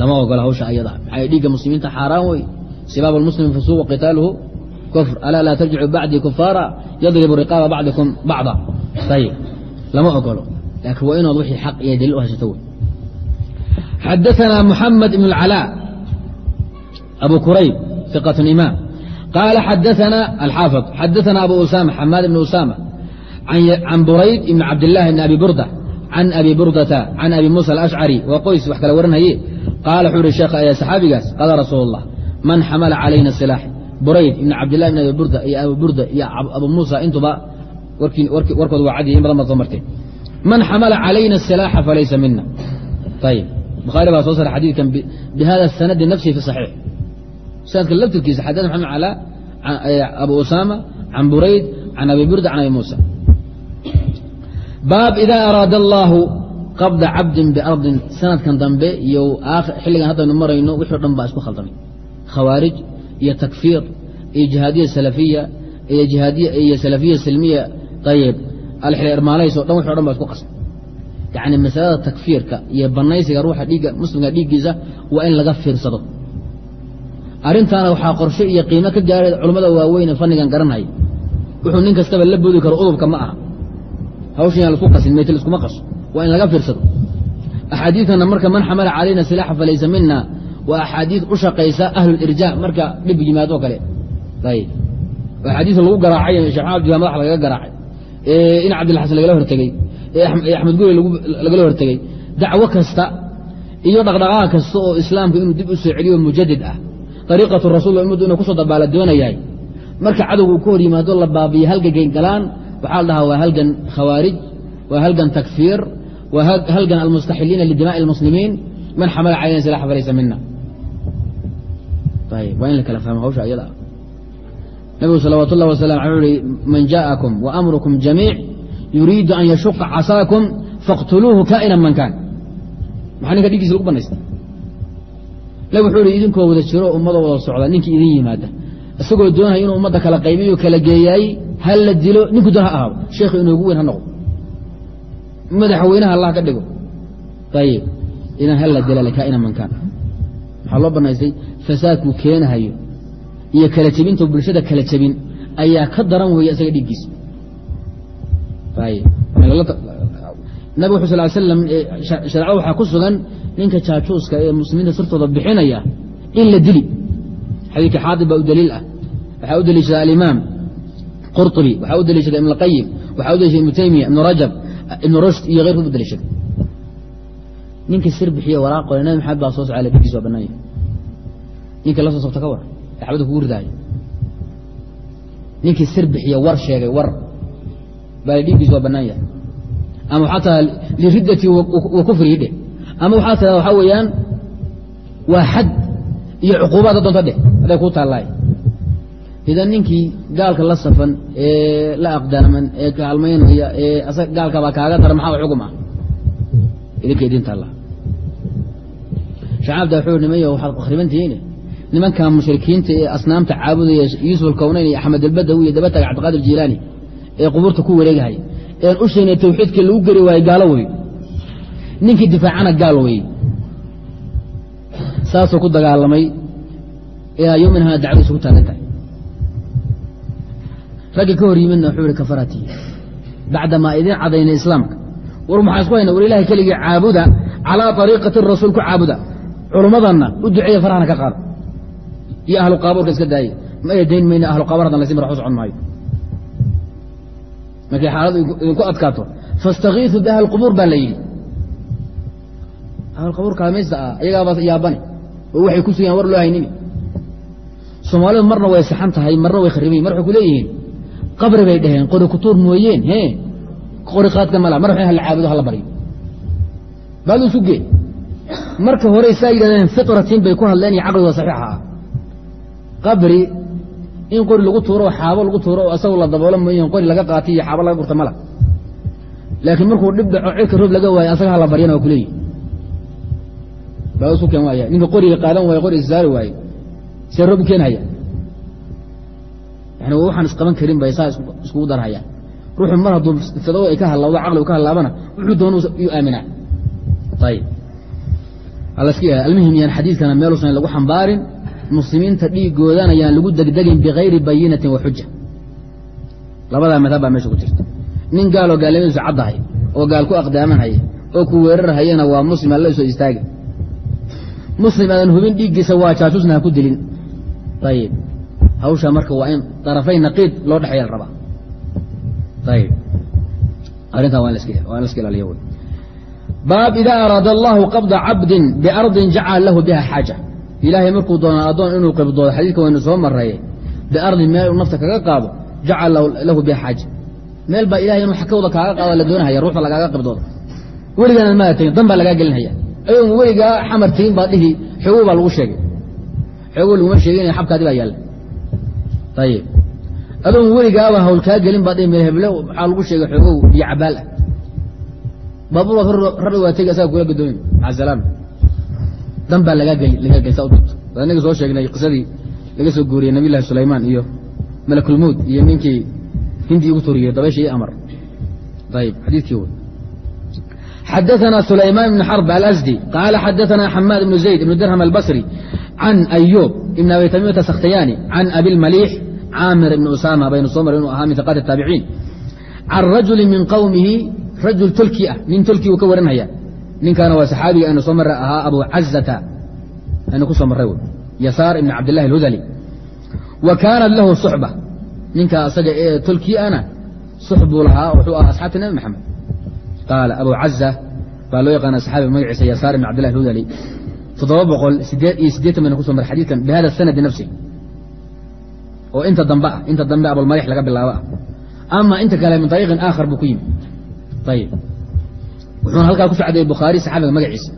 lama ogola hawsha ayada maxaa dhiigga muslimiinta xaaraan wey sibaab almuslim fusuuq qitaaluhu kufr alaa laa tarjicu bacdii kufaara yadribu riqaaba bacdikum bacda ayib lama ogolo laakiin waa inaad wixii xaq iyo daliil u haysato wey xadaثna muxamed ibn اlcalaa abu kurayb iqaة imaam qaala xadaثna alxaafظ xadaثna abu usama xamaad ibn usama can burayd ibn cabdilaahi bn abi burda can abi burdata can abi muusa alashcari waa qoys wax kala waranhaye qaala wuxuu ihi sheekha saxaabigaas qaala rasuul man xamala calayna silaax burayd ibn cabdillahi bn abi burda iyo abi burda iyo abu muusa intuba warkood waa cadiya in badan baad soo martay man xamala calayna silaaxa falaysa mina ayib bukhaari baa soo saray xadiidkan bihada sanadi nafsihi fi saxiix sanadka laftirkiisa xadana maxamed calaa abu usaama can burayd can abi burda can abi muusa baab ida araada allaahu qabda cabdin biardin sanadkan dambe iyo xilligan haddaynu marayno wixii dhan baa isku khaldamay. Khawaarij iyo takfiir iyo jihaadiya salafiya iyo jihaadiya iyo salafiya silmiya ayib alxil irmaalays o dhan wixi dhan baa isku qasmay yacni masalada takfiirka iyo banaysiga ruuxa dhiigga muslimka dhiiggiisa waa in laga fiirsado. Arrintaana waxaa qorshe iyo qiimo ka gaaray culammada waaweyn ee fannigan garanhaya wuxuu nin kastaba la boodi karo udubka ma aha hawshan yaan lasku qasin meyt laskuma qaso. Waa in laga fiirsado. Axaadiidkana marka man xamala calayna silaaxa falaysa mina waa axaadiid u shaqaysa ahlulirjaa marka dhib yimaado kale. Ayb axaadiisa lagu garaacay sheekh abdillah madax lagaga garaacay. Ee in cabdilxasan lagala hortegey ee axmed guri lagala hortegey dacwo kasta iyo dhaqdhaqaaq kasta oo islaamka inuu dib u soo celiyo mujadid ah. Ariiqatu rasul ummaddu inuu ku soo dabaala doonayahay. Marka cadowga ka hor yimaado la baabiya halgagay galaan waxaa la dhahaa waa halgan khawaarij waa halgan takfiir waa halgan almustaxiliina lidimaaءi اlmuslimiin man xamala calayna silaxa falaysa mina ayb waa in la kala fahmo hawsha ayada nabigu salawaat اllah wasalam alay uhi man jaءakum waamrukum jamiic yuriidu an yashuqa casaakum faqtuluuhu kaa'ina man kaan maxaa ninka dhigiisa lagu banaysta nabig wuxuu ihi idinkoo wada jiro ummadoo wada socda ninkii idin yimaada isagoo doonaya inuu ummadda kala qaybiyo kala geeyaay ha la dilo ninku doon ha ahaado sheekhu inoogu weyn ha noqdo. Madaxweynaha allah ka dhigo. Ayib idan ha la dila lakaa'ina man kaan maxaa loo banaystay fasaadkuu keenahayo iyo kala jebinta bulshada kala jebin ayaa ka daran weeye isaga dhiiggiisa nabig wuxu sal l slam shareecada waxaa ku sugan ninka jaajuuska ee muslimiinta sirtooda bixinaya in la dili. Xadiidka xaadib baa u daliil ah. Waxaa u deliishada alimaam qurطubi waxaa u deliishada ibn اlqayim waxaa u deliishada ibnu taymiya ibnu rajab ibnu rushd iyo keyrkood u deliishada ninka sir bixiye waraaq qore nabi maxamed baa soo socala dhigiis waa banaanya ninka la soo sobta ka war ee kugu ridaayo ninkii sir bixiye war sheegay war. Baa dhiiggiis waa bannaan yahay. Ama waxaa taha liridati wa dheh ama waxaa tirada waxaa weeyaan waa xad iyo cuquubaad doonta dheh hadday kuu taallaay idan ninkii gaalka la safan ee la aqdaaman ee kaalmaynaya ee gaalkabaa kaaga dara maxaa xugum ah idinka idin taalla shacabda wuxuu nimay waxaad akhribantihiin nimankan mushrikiinta ee asnaamta caabudaya yuusuf alkownayn iyo axmed albadawi iyo dabataga cabdiqaadir jilaani ee qubuurta ku wareegahay een u sheegnay lagu geri waaye gaalo wey ninkii difaacana gaal wey saasuu ku dagaalamay ilaa yowminhana dacwada isugu taagan tahay raggii ka hor yimidna wuxuu ihi kafarati bacdamaa idin cadaynay islaamka. War maxaa isku hayna? War ilahay keligii caabuda calaa ariiqati rasuul ku caabuda. Culummadanna u duceeya farahana ka qaado. Iyo ahlu qaabuurka iska daaya ma eedayn mayna ahlu qaabuur hadan lasi mara u socon maayo. Markay xaaladu idinku adkaato faاstakiiثuu biahli qubuur baa la yidhi. Ahlqabuur kaalmaysta ah ayagaaba yaabane oo waxay ku sugayaan war loo haynini soomaalidu marna way saxan tahay marna way kharibayin mar waxay ku leeyihiin qabri bay dhaheen qori kutuur mooyeen he qori qaadka mala mar waxay hala caabudo hala baryo baadu isu gee marka hore saa yidhahdeen fitratin bay ku hadleen iyo caqliga saxiixa ah. Qabri in qori lagu tuuro oo xaabo lagu tuuro oo asagoo la daboolo mooyeen qori laga qaatay iyo xaabo laga gurta mala laakiin markuu dhib dhaco cirka roob laga waayo asaga hala baryana waa kuleeyihi baa isu keen waaya ninka qoriga qaadan waayo qori issaari waaye see roob keenhaya yani waxaan isqaban karin bay saa iskugu darhayaan ruuxu mar hadduu fido ay ka hallawdo caqligu ka hallaabana wuxuu doonu yu aaminaa ayib almuhim yaan xadiidkana meeluusan lagu xambaarin muslimiinta dhiigoodana yaan lagu degdegin bikayri bayinatin wa xuja labadaa madhab baa meesha ku jirta. Nin gaaloo gaalnimadiisu caddahay oo gaal ku aqdaamanhaya oo ku weerarhayana waa muslim alla soo istaagi muslim aadan hubin dhiiggiisa waa jaajusna ha ku dilin. Ayib hawshaa marka waa in darafay naqiid loo dhexeeya la rabaa ayib arrintaa waa in la iska ilaaliyo wy baab ida araada allahu qabda cabdin biardin jacala lahu biha xaaja ilaahay markuu doonaa addoon inuu qibdoodo xadiidka waynu soo maraye biardin meel uu nafta kaga qaado jacala lahu biha xaaja meel baa ilahay inuu xakawda kaaga qaado la doonahaya ruuxda lagaaga qibdoodo weligaana maada tegin dan baa lagaa gelinhaya. Ayoon weligaa xamar tegin baa dhihi xoogo baa lagu sheegay. Xoogo laguma sheegin xabkaadi baa yaalla ayib adoon weligaaba hawl kaa gelin baa dhihi meel heble waxaa lagu sheegay xoogow biyo cabaal ah baabuur waad rarri waa tegi asaga kula gadoomi maca salaam dan baa lagaa geli lagaa geli saa u dubto waa inaga soo sheegnay qisadii laga soo guuriyey nabiy llahi sulaymaan iyo malakulmowd iyo ninkii hindii ugu turiyey dabaysha io amar ayib xadiidkii wey xadaثna سulaymaan بn xرب aلأsdي qاala xadaثna xamaad بن زayd بn dirhم الbصrي can ayub ibn abi tamiimata sakhtayaani can abilmaliix caamir ibni usaama baynu soo mara inuu ahaa min iqaat taabiciin can rajuli min qowmihi rajul tolki ah nin tolkii uu ka waranhaya ninkaana waa saxaabiga aynu soo marray ahaa abu cazata aynu ku soo marray yasaar ibn cabdillahi alhudali wa kaanat lahu suxba ninkaa asaga ee tolkii ana suxb buu lahaa wuxuu ahaa asxaabta nebi maxamed qaala abu caza baa loo yaqaana saxaabiga magaciisa yasaar ibn cabdillahi alhudali toddoba boqol sideed iyo siddeetan baynu ku so marray xadiidkan bihada sanadi nafsi. oo inta dambe ah inta dambe abulmalix laga bilaabo ah ama inta kale min ariiqin aakhar buu ku yimi ayib wuxuuna halkaa ku socday bukhaari saxaabiga magaciisa.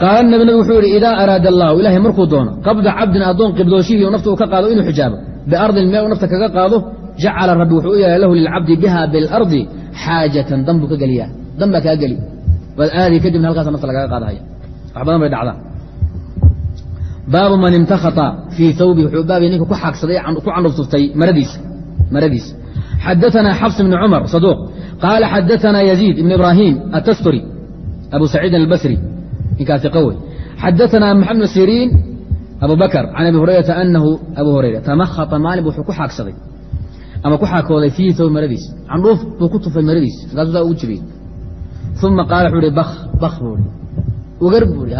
Qaala nabi nabig wuxuu yihi idaa araada allahu ilahay markuu doono qabda cabdin addoon qibdooshihi o nafta uu ka qaado inuu xijaabo biardin meel u nafta kaga qaado jacala rabbi wuxuu u yeelay lahu lilcabdi biha biاlardi xaajatan dan buu ka geliyaa dan baa kaa geli. Waad aadi kadibna halkaasa nafta lagaga qaadahaya badan bay dhacdaan. Baabu man imtakhaa fii awbi wuxuu baabay ninka ku xaagsaday ku candhuftuftay maradiisa xadaanaa xafs ibni cumar saduuq. Qaala xadaanaa yaziid ibn ibraahiim atasturi abu saciidin albasri ninkaasi qawe xadaanaa maxamed siriin abu can abi hurayrata anahu abu hurayra tamakhata maalin wuxuu ku xaagsaday. Ama ku xaakooday fii awbi maradiisa candhuuf buu ku tufay maradiisa markaasuu saa ugu jibiyey uma qaala wuxuu hi bak bak buu i ugar buu i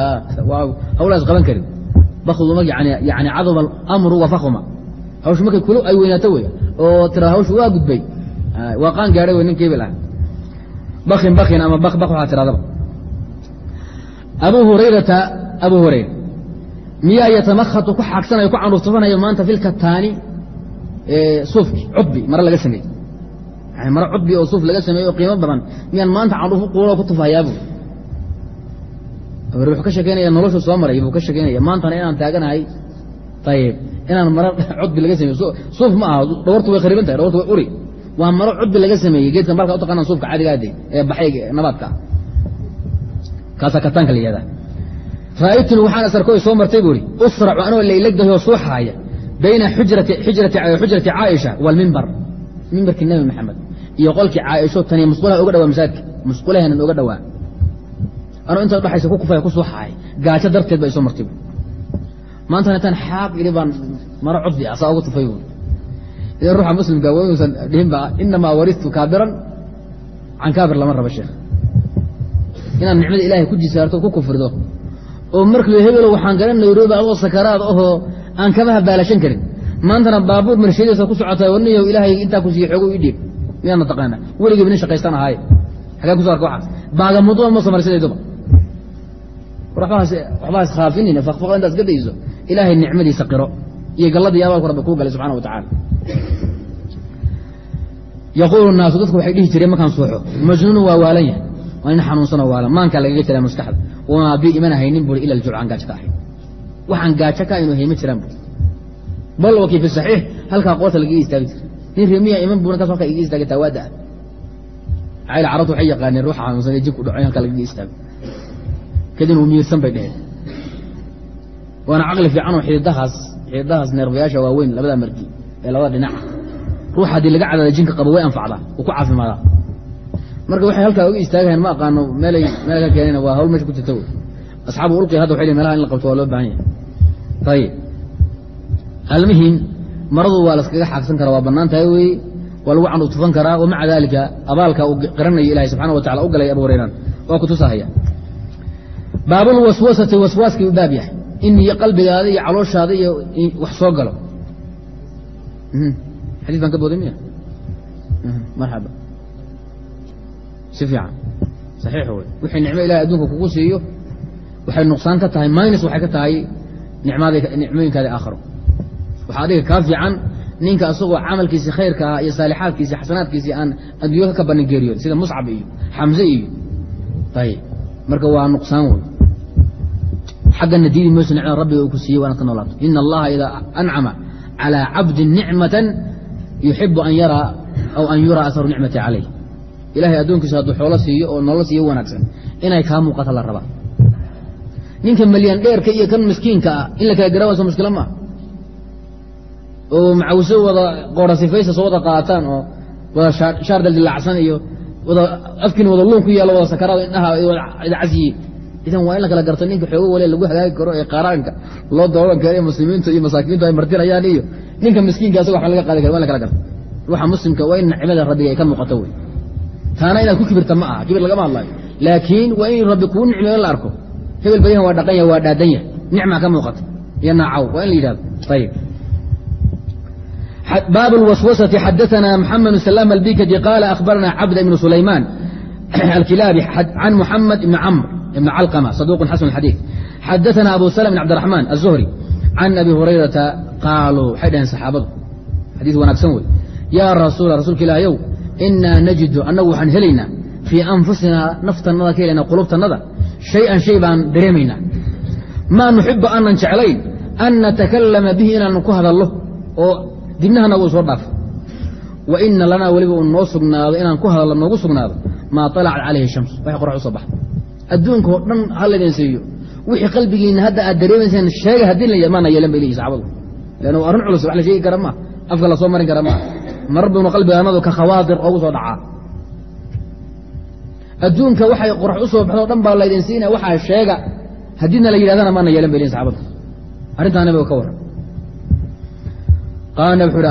hawlaas qaban karin bakduma yani caduma amru wa fakuma hawshu markay kul ay weynaato wey oo tira hawshu waa gudbay waa qaan gaadhay wey nin kebil ah bakin bakin ama bak bak waxaa tiradaba abu hurayrata abu hurayra miyaa yatamakatu ku xaagsanayo ku canuuftufanayo maanta filkataani suufki cudbi mare laga sameeyey mare cudbi oo suuf laga sameeyey oo qiimo badan miyaan maanta candhuuf quulo ku tufahayaabu wuxuu ka shekeynaya noloshu soo maray buu ka shekeynaya maantana inaan taaganahay ayib inaan maro cudbi laga sameeye suuf ma aha. Dhawartu way khariban tahay dhawartu way uri. Waa maro cudbi laga sameeyey. Geedkan balka u taqaanaan suufka caadiga ade ee baxay nabaadka. Kaasaa kataanka la yihahdaa raa'aytuni waxaan asarkoy soo martay buu ihi usracu anoo laylegdahoo suuxaaya bayna xujrati caaisha waalmimbar mimbarkii nebi maxamed. Iyo qolkii caaisho tani musqulaha uga dhawaa masaajidka musqulahenan uga dhawaa anoo inta udhaxaysa ku kufaya ku suuxaay gaajo darteed ba isoo martay. Maantana intaan xaaq idhi baan maro cudbi ah saa ugu tufay idan ruuxa muslimka waa dhihin ba inamaa waristu kaabiran can kaabir lama rabo sheekh. Inaad nicmada ilaahay ku jisaarto ku kufrido oo markii hebelo waxaan garan nairobi adoo sakaraad ahoo aan kama habaalashan karin. Maantana baabuur marshadiisa ku socotaa warniyow ilaahay intaa ku siiye xoogo ii dhiib miyaadna taqaana weligiiba nin shaqaystaan ahaaye xagee kuso arka waxaas? Baagamuduba ma soo dayso ilaahay nicmadiisa qiro. Iyo galladii abaalku rabbi kuu galay subxana wa tacaala yaquulu naasu dadku waxay dhihi jireen markaan suuxo majnuunu waa waalan yahay. Waa nin xanuunsanoo waalan maankaa lagaga jiraa maskaxda. Wamaa bi imana haynin buri ila aljurcaan gaajo ka ahay. Waxaan gaajo ka inuu hayma jiraan buri. Bal wakii fi saxiix halkaa qoorta lagaga istaagi jira. Nin reemiya iman buuna kaas halkaa iga istaagay taawaada ah cayl carabtu waxay yaqaaneen ruuxa xanuunsan ee jinku dhaco halkaa lagaga istaago kadibna uu miirsan bay dheheen waana caqli fiicanoo xididahaas xididahaas neerbayaasha waaweyn labada marki ee labada dhinaca ruux haddii laga cadaada jinka qabo way anfacdaa uu ku caafimaadaa marka waxay halkaa uga istaagaheen ma aqaano meelay meel ka keeneen waa hawl meesha ku jirta wey asxaabu ulqi hadda waxay melaha in la qabto waa loo baahan yahay. Ayib almuhim maradu waa laskaga xaagsan karaa waa bannaan tahay weeye waa lagu candhu tufan karaa wamaca daalika abaalka uu qaranayo ilahay subxana wa tacala u galay abu hurayran waa kutusahaya baabulwaswasati waswaaskii u baab yahay. In qalbigaada iyo calooshaada iyo wax soo galo. Xadis baan ka booday miya? Marxaba. Si fiican. Saxiix wey wixii nicmo ilahay adduunka kugu siiyo waxay nuqsaan ka tahay minus waxay ka tahay nicmooyinkaada aakharo waxaa adiga kaa fiican ninka asagoo camalkiisi khayrka ah iyo saalixaadkiisi xasanaadkiisi aan adduunya ka banin geeriyood sida muscab iyo xamze iyo ayib marka waa nuqsaan wey xaggana diidi mayso nicmada rabbiga uu ku siiyey waana ka noolaato ina allaha idaa ancama calىa cabdin nicmatan yuxibu an yaraa aw an yuraa aharu nicmati calayh. Ilahay addoonkiisa hadduu xoolo siiyo oo nolol siiyo wanaagsan inay kaa muuqata la rabaa. Ninka malyan dheerka iyo kan miskiinka ah in la kala garan wayso mushkilo maaha oo macawso wada qoora sifaysa soo wada qaataan oo wada shaar daldilacsan iyo afkiina wada luun ku yaalo wada sakaraado indhaha wada casyiin idan waa in la kala garto ninka xoogo wale lagu hagaagi karo ee qaaraanka loo dooran karo muslimiintu iyo masaakiintu ay martinayaan iyo ninka miskiinka asaga waxba laga qaadi kara wa in la kala garto. Ruuxa muslimka waa in nicmada rabbiga ay ka muuqato wey. Taana inaad ku kibirta ma aha kibir lagama hadlayo laakiin waa in rabbi kuu nicmeyo la arko. Hebel baryahan waa dhaqan yahay waa dhaadan yahay. Nicmaa ka muuqata. Iyo naacaw waa in la yidhahdo ayib bاب الوسوسة xdثna محمد بن سلام البيkدي قال أخبرنا عبد بن سليمان الكلابي عن محمد بن عمرو بن علقمة صدوق حسن الحديث xdثna أبو سلم بن عبدالرحمن الزهري عن أبي هريرة قاalوا waxay dhaheen saxaabadu xadيث wanaagsan wey yا rasuul rasuulka ilaahyw إnaa نجد anagu waxaan helaynaa فيi أنfusinaa naftanada ka helayna qulubtanada شhayئan shay baan dareemaynaa ma نuxibu aanan jeclayn أn نتakalama bihi inaanu ku hadallo oo dibnahana wuu soo dhaafo wa ina lanaa weliba uu noo sugnaado inaan ku hadallo noogu sugnaado maa alacat calayhi shams waxay qorax u soo baxda adduunka oo dhan ha laydin siiyo wixii qalbigiina hadda aad dareemaysaan sheega haddii maana yeelan bay leeyihi saxaabadu leanna arrin culus wax la sheegi kara maa afka la soo marin kara maa marar buuna qalbigaanadu ka khawaadir oogu soo dhacaa. Adduunka waxay qorax u baxdo o dhan baa laydin waxaa sheega. Haddiina la yidhahdana maana yeelan bay leeyihiin saxaabadu arrintaaniba ka warran qaala wuxuu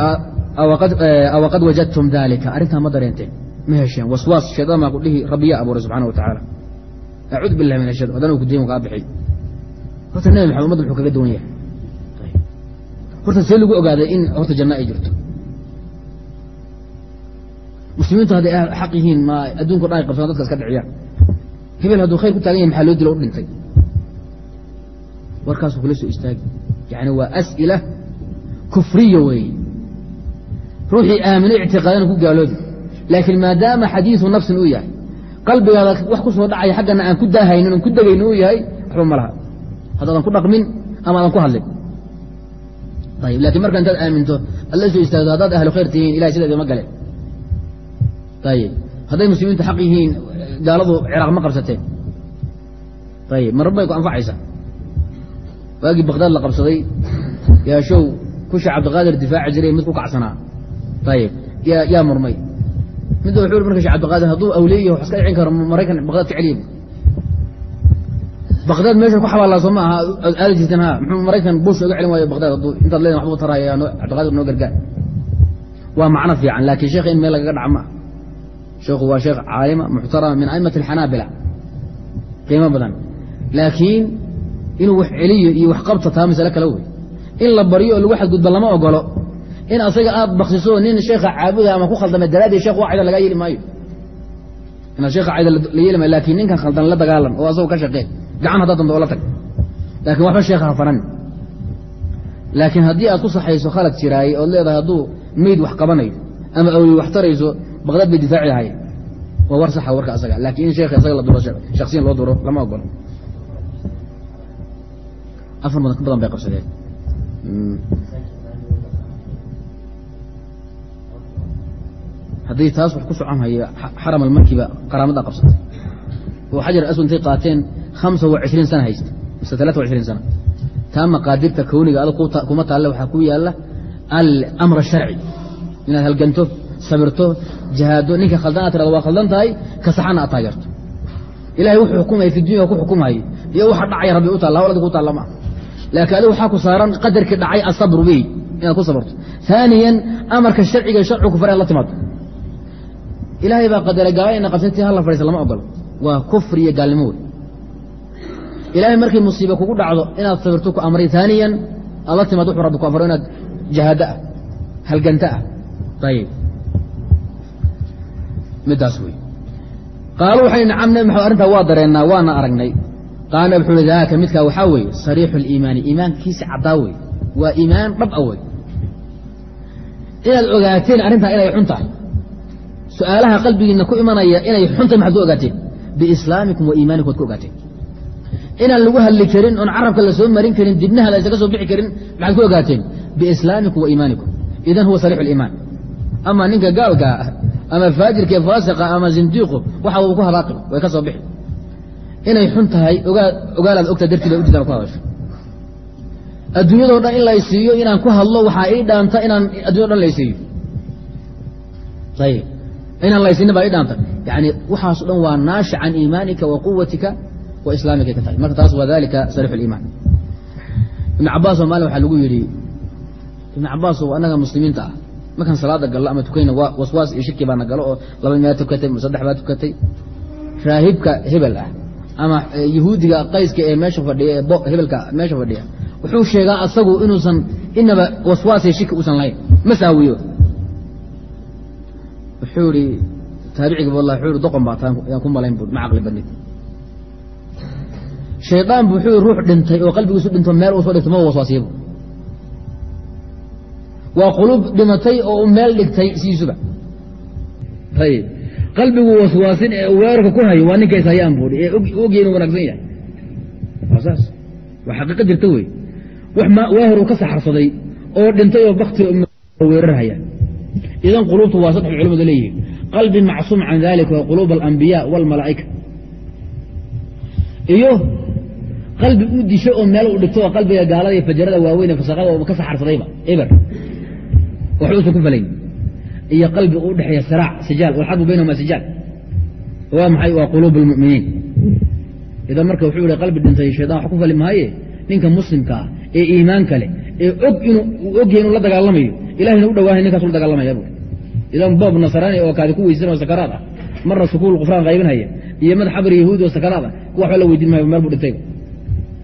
hi awaqad wajadtum dalika arrintaa ma dareenteen ma hesheen waswaas shaydaan baa ku dhihi rabbiya abuuray subxana wa tacaala acuudu billahi min ashar haddana ku diin kaa bixi horta nabi maxamed ummadda muxuu kaga duwan yahay horta see lagu ogaaday in horta janno ay jirto muslimiintu hadday xaq yihiin ma adduunka o dhan ay qabsadaan dadka iska dhiciyaan hebel hadduu khayr ku taagan yahay maxaa loo dilo u dhintay warkaasuu kula soo istaagi yani waa as'ila kufriya weeye ruuxii aaminay ictiqaadana ku gaaloobi laakiin maadaama xadiidu nafsin uu yahay qalbigaada wax ku soo dhacaya xaggana aan ku daahaynin oon ku degaynin uu yahay waxba ma laha. Haddaadan ku dhaqmin ama aadan ku hadlin. Ayib lakiin marka intaad aaminto alla soo istaagto haddaad ahlu khayr tihiin ilahay sideeda ma gale. Ayib hadday muslimiintu xaq yihiin gaaladu ciraaq ma qabsateen. Ayib marar bay ku anfacaysaa. Waagii bakdaad la qabsaday yaashow kusha cabdiqaadir difaaci jiray mid ku kacsanaa. Ayib yaa murmay. Midda wuxuu marka shee cabdiqaadir hadduu awleeyaho wax iska dhicin karo maraykan baqdaad celiya baqdaad meesha ku xabaallaa ma aha aadi jirteen ha muxuu maraykan bush oga celin waayo baqdaad hadduu intaad leedahin waxbuu taraya cabdiqaadir noo gargaar. Waa macno fiican laakiin sheekha in meel lagaga dhaca ma. Sheekhu waa sheekh caalima muxtarama min aimati alxanaabila qiimo badan. Laakiin inuu wax celiyo iyo wax taa masale kale wey in la baryo oo lagu xadgudba lama ogolo in asaga aad baksiso nin sheekha caabuda ama ku khaldamay daraadii shekh waa cayda lagaa yeeli maayo. Inaad sheekha cayda la yeeli maayo laakiin ninkan khaldan la dagaalam oo asagoo ka shaqee gacan haddaad danto oo tag. Laakiin waxba sheekha ha faran. Laakiin haddii aad ku saxayso khalad jiraayey ood leedahay hadduu meyd wax qabanayo ama awli wax tarayso baqdaad bay difaaci lahaye waa war saxa warka asaga laakiin in sheekha isaga la duro shaksiyan loo duro lama ogolo afar badan ka badan bay qabsadeen haddii taas wax ku socon hayo xaram almakiba qaraamada qabsatay. Oo xajar aswad intay qaateen hamsa wa cishriin sana haysta mise talaata wa ishriin sana. Taa maqaadirta kawniga adag kuma taalle waxaa ku yaalla alamr asharci inaad halganto sabirto jihaado ninka khaldan aad tirado waa khaldan tahay ka saxana aad taageerto. Ilahay wuxuu xukumaya fi dunya ku xukumayo iyo waxa dhacaya rabbi u taalla hawladi ku taalla ma laakiin adigu waxaa ku saaran qadarkii dhacay asabru bihi inaad ku sabarto. Haaniyan amarka sharciga sharcigu ku fara in la timaado. Ilaahay baa qadaray gaala ina qabsati halla fadhiisa lama ogolo waa kufri iyo gaalnimo wey ilaahay markay musiiba kugu dhacdo inaad sabirto ku amray haaniyan aad la timaado wuxuu rabbi ku afaro inaad jahaado ah halganta ah. Ayib midaas wey qaalu waxay nacam maxamed arrintaa waa dareennaa waana aragnay qaala wuxuu hi daaka midkaa waxaa weeye sariixu liimaani iimaankiisi caddaa wey waa iimaan dhab a wey inaad ogaateen arrintaa inay xun tahay su'aalaha qalbigiina ku imanaya inay xun tahay maxaad ku ogaateen biislaamikum wa iimaanikum waad ku ogaateen inaan lagu hadli karin oon carabka la soo marin karin dibnaha la isaga soo bixi karin maxaad ku ogaateen biislaamikum wa iimaanikum idan huwa sariixu liimaan ama ninka gaalkaa ama faajirka faasiqa ama zindiiqu waxa uu ku hadaaqi way ka soo bixi inay xun tahay ogaalaad ogtaa dartii bay ujeedaan ku hadasho. Adduunyadoo dhan in laysiiyo inaan ku hadlo waxaa ii dhaanta inaan addunyado dhan laysiiyo ayib inaan laysiinin baa ii dhaanta. Yani waxaaso dhan waa naashi can iimaanika wa quwatika wa islaamika ka tahay. Marka taas waa dalika sarix liimaan ibn cabaas oo maalin waxaa lagu yidhi ibn cabaas oo annaga muslimiinta ah markaan salaada gallo ama tukayna waswaas iyo shirki baana galo oo laba miyaa tukatay saddex baa tukatay. Raahibka hebel ah ama yahuudiga qayska ee meesha fadhiya ee hebelka meesha fadhiya wuxuu sheegaa asagu inuusan inaba waswaasiyo shirki uusan lahayn. Ma saawiyo. Wuxuu ihi taabiciga wallahi wuxuu ihi doqon baa taan ku malayn buu ma caqli badnid. Shaydaan bu wuxuu ruux dhintay oo qalbigiisu dhinto meel uu soo dhigtay ma waswaasiyaba waa quluub dhimatay oo u meel dhigtay siisuba ayib qalbigu waswaasin ee weerarka ku hayo waa ninkays hayaan buui ee ogya inuu wanaagsan yahay. Saas. Waa xaqiiqa jirta wey waa hor uu ka saxarsaday oo dhintay oo bakti weerarhaya idan quluubtu waa saddex culamadu leeyihiin. Qalbi macsuum can dalika waa quluub alambiya walmalaa'ika iyo qalbi u disho oo meel u dhigto oo qalbiga gaalada iyo fajarada waaweyn ee fasaqada ka saxarsadayba eber. Waxba usan ku falayn iyo qalbi u dhexeeya siraac sijaal. Walxarbu baynahuma sijaal. Waa maxay? Waa quluub almu'miniin idan marka wuxuu yihi qalbi dhintay shaytan wax ku fali maaye? Ninka muslimka ah ee iimaanka leh ee og inuu ogyahay inuu la dagaalamayo ilahayna u dhawaanay ninkaas la dagaalamaya bu idan boob nasraani oo kaadi ku weysan oo sakaraad ah marna sukuul qufraan qaybinhaya iyo mad xabri yahuudi oo sakaraad ah waxba la weydiin maayo meel buu dhintay.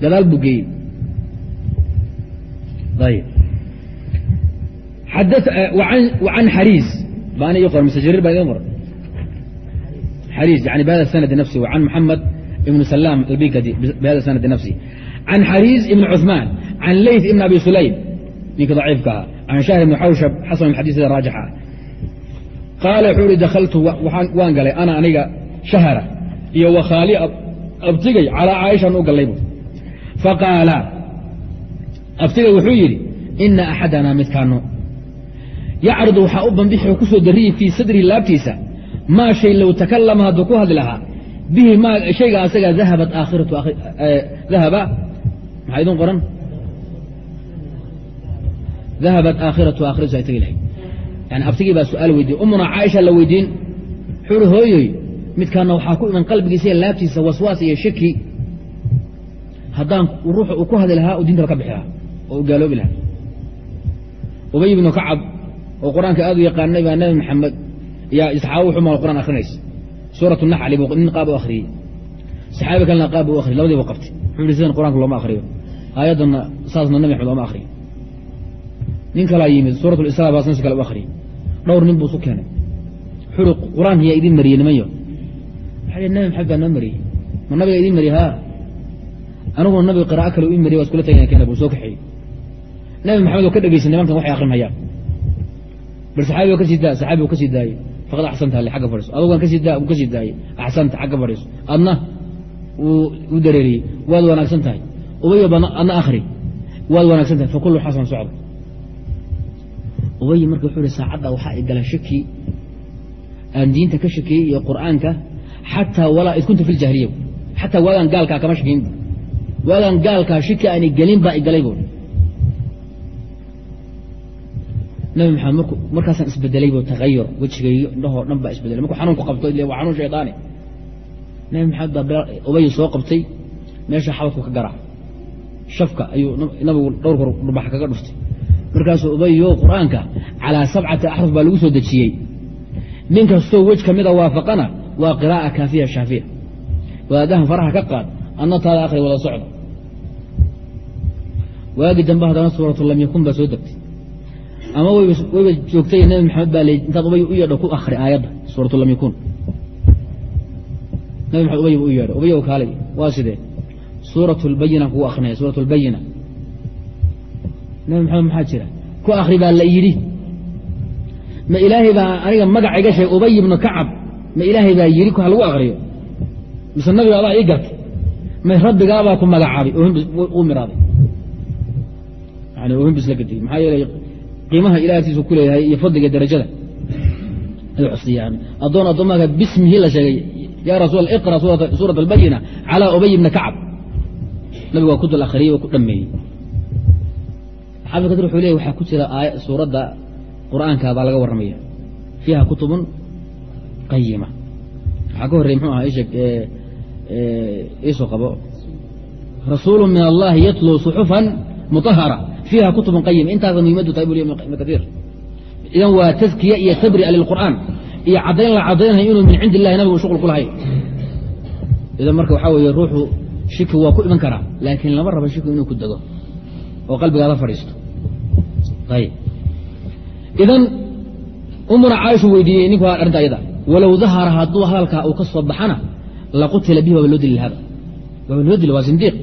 Gadaal buu geeyey an xariis baan ii qoran msjrir baa idin qoran xariis yani bihada sanadi nafsi an muxamed ibn salaam albikadi bihada sanadi nafsi can xariis ibn cuثmaan can leyt ibn abi sulaym ninka daciifka ah can shahr ibn xawshab xasan xadii sida raajixa ah qaala wuxuu ihi dakaltu waan galay ana aniga shahra iyo wakhaali abtigay calaa caaishan u gallay bu faqaala abtigay wuxuu yidhi ina axadana midkaano yacridu waxaa u banbixi oo ku soo darriyi fii sadrihi laabtiisa maa shay low takalama hadduu ku hadli lahaa bihi maa shayga asaga dahabat aakhiratu dahaba maxaa idin qoran? Dahabat aakhiratu aakhiratu ay tagi lahayd. Yani abtigii baa su'aal weydiye umuna caaisha la weydiin? Uhi hooyoy midkaana waxaa ku iman qalbigiisa iyo laabtiisa waswaas iyo shaki haddaan ruuxa uu ku hadli lahaa u diintaba ka bixi lahaa oo u gaaloobi lahaa. Ubay ibnu kacab oo qur'aanka aad u yaqaanay baa nabi maxamed yaa isxaabo maal quraan akhrinaysa. Suurat naxli nin qaab u akhriyey. Saxaabi kalena qaab buu akhriyey labadii buu qabtay. Wuxuu yihi sidan qur'aanka looma akhriyo. Aayaddanna saasna nabi maxamed looma akhriyo. Nin kalaa yimid suurat lisraa baa si kale u akhriyey. Dhowr nin buu isu keenay. Wuxuu ihi qur'aanka yaa idin mariyey nimanyo waxaa nabi maxamed baa noo mariyey. Ma nabiga idin mariye haa. Aniguna nabiga qiraa'o kale u i mariye waa iskula tagana keena buu soo kaxeeyey. Nabi maxamed oo ka dhegeysan nimankan waxay akrinhayaan bal saxaabi ka sii daa saxaabi ka sii daayey. Faqad axsanta ale xagga fadhiiso adugan ka sii daa uu ka sii daayey. Axsanta xagga fadhiiso adna u dareeriyey. Waad wanaagsan tahay. Badna adna akhri. Waad wanaagsan tahay. Fakullu xasan socda ubay marka wuxuu ihi saacadda waxaa i gala shaki. Aan diinta ka shakeeyey iyo qur'aanka xataa walaa id ljahiliya xataa waagaan gaalkaa kama shakeyn bu waagaan gaalkaa shaki aani gelin baa igalay bu nabi maxamed markaasaan isbedelay bu tagayur wejigayga indhahoo dhan baa isbedelay. Markuu xanuunku qabto ile waa xanuun shaydaani nabi maxamed baa ubay soo qabtay meesha xabadku ka garaac shafka ayuu nabigu dhowr dhubax kaga dhuftay. Markaasuu ubayo qur'aanka calaa sabcati axruf baa lagu soo dejiyey. Nin kastoo wej ka mida waafaqana waa qiraa'a kaafiya shaafiya. Wadaadahan faraha ka qaad adna taada akhri wada socda waagii dambe haddana suuratu lam yakun baa soo degtay ama wayba joogtay nabi maxamed baa le intaad ubay u yeedho ku akhri aayadda suuratu lam yakun. Nabi maxamed ubay u yeedho ubay kaalay waa sidee? Suuratu lbayina kugu akrinaya suuratu lbayina nabi maxamed maxaa jira? Ku akri baa la yidhi. Ma ilaahay baa aniga magaca iga sheeg ubay ibnu kacab ma ilaahay baa yidhi ha lagu akriyo mise nabiga adaa ii gartay. Ma rabbigaabaa ku magacaabay u miraaday. Yani ohinbis la gadiyey maxaa yeelay qiimaha ilaah agtiisu ku leeyahay iyo fadliga darajada. Ay xusiyaan addoon addoomaha bismihi la sheegay yaa rasuul iqra suurat albayina calaa ubay bna kacab. Nabigu waa ku akhriyey oo ku dhameeyey xaafid kadir wuxuu leey waxaa ku jira suuradda qur'aanka baa laga warramaya fiiha kutubun qayima waxaa ka horrey mxuu aha isheg iisoo qabo. Rasuulu min allahi yatluu suxufan muطahara fiiha kutubun qayima intaasa muhimaddu tahay bul ibn kaiir idan waa taskiya iyo tabri'a lilqur'aan iyo caddayn la caddaynaya inuu min cindi illahi nabigu shuqul ku lahayn idan marka waxaa weeye ruuxu shiki waa ku iman karaa laakiin lama raba shiki inuu ku dego oo qalbigaada fadhiisto ayb idan umuna caaishu weydiiyey ninku arrinta ayada walow dahara hadduu hadalkaa uu ka soo baxana laqutila bihi waaba loo dili lahada waaba loo dili waa zindiiq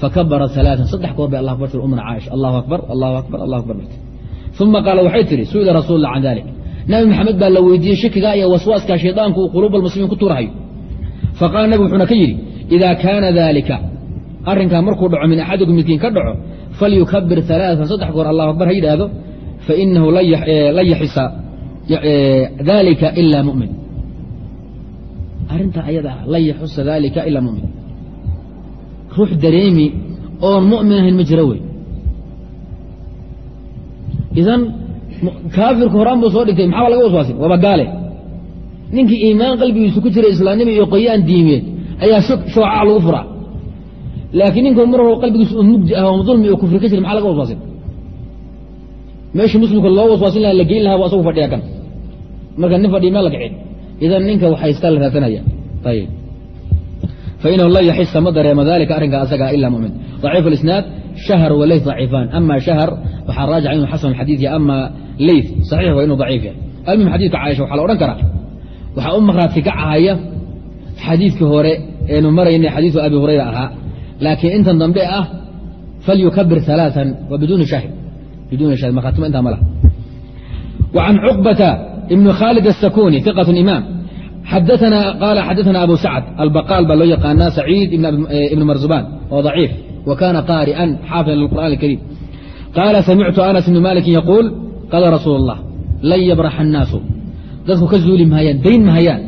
fakabara alaaan saddex koor bay allah akbar tir umuna caaisha allahu akbar allahu akbar allahu akbar barti uma qaala waxay tihi su'ila rasuul can dalik nabi maxamed baa la weydiiyey shakigaa iyo waswaaskaa shaydaanku uu quluuba almuslimiin ku tuurahayo faqaala nabigu wuxuuna ka yidhi idaa kaana dalika arrinkaa markuu dhaco min axadikum midkiin ka dhaco falyukabir alaaan saddex goor allahu akbar ha yidhaahdo fainahu lan yaxisa dalika ila mumin arrintaa ayada ah lan yaxusa dalika ila mumin ruux dareemi oon mumin ahayn ma jiro wey. Idan kaafirku horaan buu soo dhigtay maxaa laga waswaasin? Waaba gaale ninkii iimaan qalbigiisu ku jira islaamnimo iyo qoyaan diimeed ayaa shooca lagu furaa. Laakiin ninku mar hor qalbigiisu u mugdi ah oo dulmi oo kufri ka jira maxaa laga waswaasin? Meeshii muslimka loo waswaasin laha la geyn lahaa bu asagu fadhiya kan marka nin fadhiya meel la kicin. Idan ninka waxaysta la raasanaya ayib fainahu lan yaxisa ma dareemo dalika arrinkaa asagaa ila mumin daciif isnaad shahar wa daciifaan ama shahar waxaa raajica inuu xasan xadiid yahy ama ley saxiix wa inuu daciif yahay almuhim xadidka caaisha waxaa la odhan karaa waxaa u maqhraati kacahaya xadiidkii hore eenu maraynay xadiidu abi hurayra ahaa laakiin intan dambe ah falyukabir alaaan wa biduuni biduuni shahid markhaatima intaa ma laha wa can cuqbata ibni khaalid asakuni iqat imaam xadaana abu sacd albaqaal baa loo yaqaanaa saciid ibn marzubaan oo daciif wa kaana qaari'an xaafida lilqur'an اlkariim qaala samictu anas ibni malikin yaquul qaala rasuul اllah lan yabraxa annaasu dadku ka zuuli mahayaan dayn mahayaan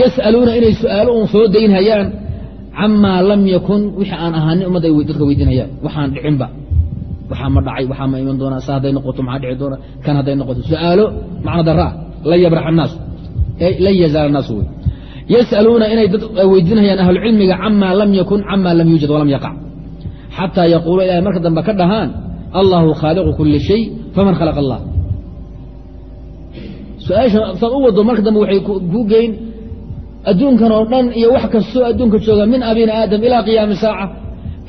yas'aluuna inay su'aalo uun soo dayn hayaan camaa lam yakun wixii aan ahaanin ummadda ay dadka weydiinayaan waxaan dhicinba waxaa ma dhacay waxaa ma iman doonaa sa hadday noqoto maxaa dhici doona kan hadday noqoto su'aalo macno daraa lan yabrax annaas lan yazaal annaasu wey yas'aluuna inay dad weydiinayaan ahlucilmiga camaa lam yakun camaa lam yuujad walam yaqac xataa yaquulu ilahay marka dambe ka dhahaan allahu khaaliqu kuli shay faman khalaqa allah. Su'aasha saad u wado marka dambe waxay kuu geyn adduunkan oo dhan iyo wax kastoo adduunka jooga min abina aadam ilaa qiyaami saaca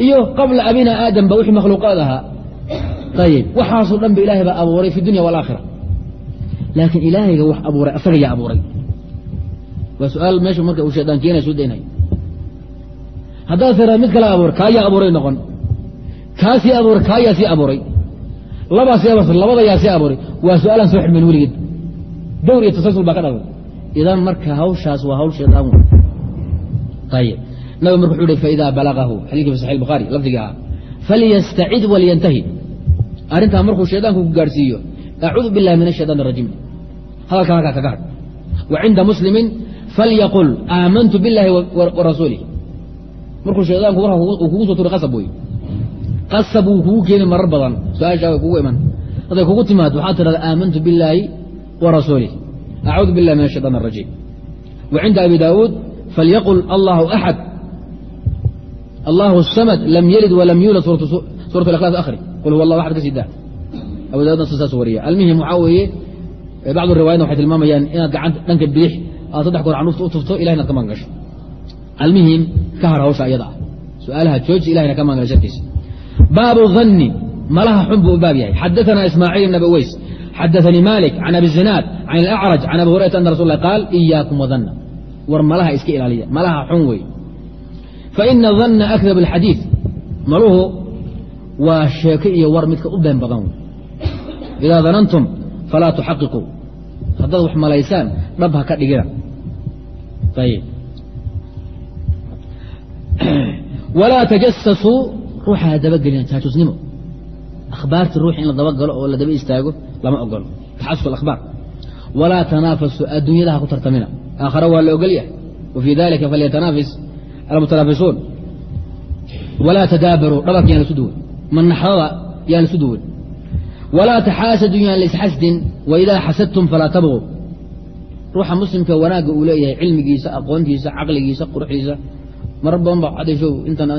iyo qabla abina aadam ba wixii makhluuqaad ahaa. Ayib waxaasoo dhan ba ilahay baa abuuray fi dunya walaakhira laakiin ilaahayga wax abuuray asaga abuuray waa su-aal meesha marka uu shaydaan keenaya soo daynaya haddaad tiraa mid kala abuuray kaa yaa abuuray noqon kaa sii abuuray kaa yaa sii abuuray labaa sii abuurtay labada yaa sii abuuray waa su-aalaan soo xidhmayn weligeed dawr iyo tasalsul baa ka dhalay idan marka hawshaas waa hawl shaydaan ayib nabig marka wuxuu hi faidaa balagahu xadiidka fi saxi bukhaari lafdiga ahaa falyastacid walyantahi arrintaa markuu shaydaanku ku gaarhsiiyo acuudu billahi min ashayطaan الrajiim hadalka halkaa kaga hadh wa cinda muslimin falyaqul aamantu biاllahi wa rasuulih markuu shaydaanku warka uu kugu soo turi qasab wey qasab wuu kugu keeni marar badan su-aashaa way kugu iman hadday kugu timaado waxaad tidhahda aamantu biاllaahi wa rasuulih acuudu billahi min ashayطaan الrajiim wa cinda abi daawuud falyaqul allahu axad allahu الsamad lam yalid walam yuulad suuraة اlakhlaas akhri qul huwa allah axad ka sii daa abu daawudna saas wariya almuhim waxaa weeye bacdu riwaayadna waxay tilmaamayaan inaad gacanta dhanka bidix aad saddex goor canuufta u tufto ilahay inaad ka magan gasho almuhim ka har hawsha iyada ah su'aalaha jooji ilahayna ka magan gasho sharkiisa baabu dhanni malaha xun buu baab yahay. Xadaثana ismaaciil ibn abi uweys xadaثanii malik can abi zinaad can alacraj can abi hurayrata ana rasul qaal iyaakum wadanna war malaha iska ilaaliya. Malaha xun wey. Faina danna akdab alxadiid maluhu waa sheeko iyo war midka u been badan idaa danantum falaa tuxaqiquu. Haddaad wax malaysaan dhab ha ka dhigina walaa tajasasuu ruuxa ha dabagelina jaajusnimo akhbaartii ruux in la dabagalo oo la daba istaago lama ogolo taxasus akhbaar walaa tanaafasu adduunyada ha ku tartamina aakhare waa la ogol yahay wa fii dalika falyatanaafis almutanaafisuun walaa tadaabaruu dhabarka yaan lasu duwan manaxdada yaan lasu duwan walaa taxaasadu yaan laisxasdin waidaa xasadtum falaa tabquu ruuxa muslimka wanaagga uu leeyahay cilmigiisa aqoontiisa caqligiisa quruxdiisa marar badan ba cadashow intan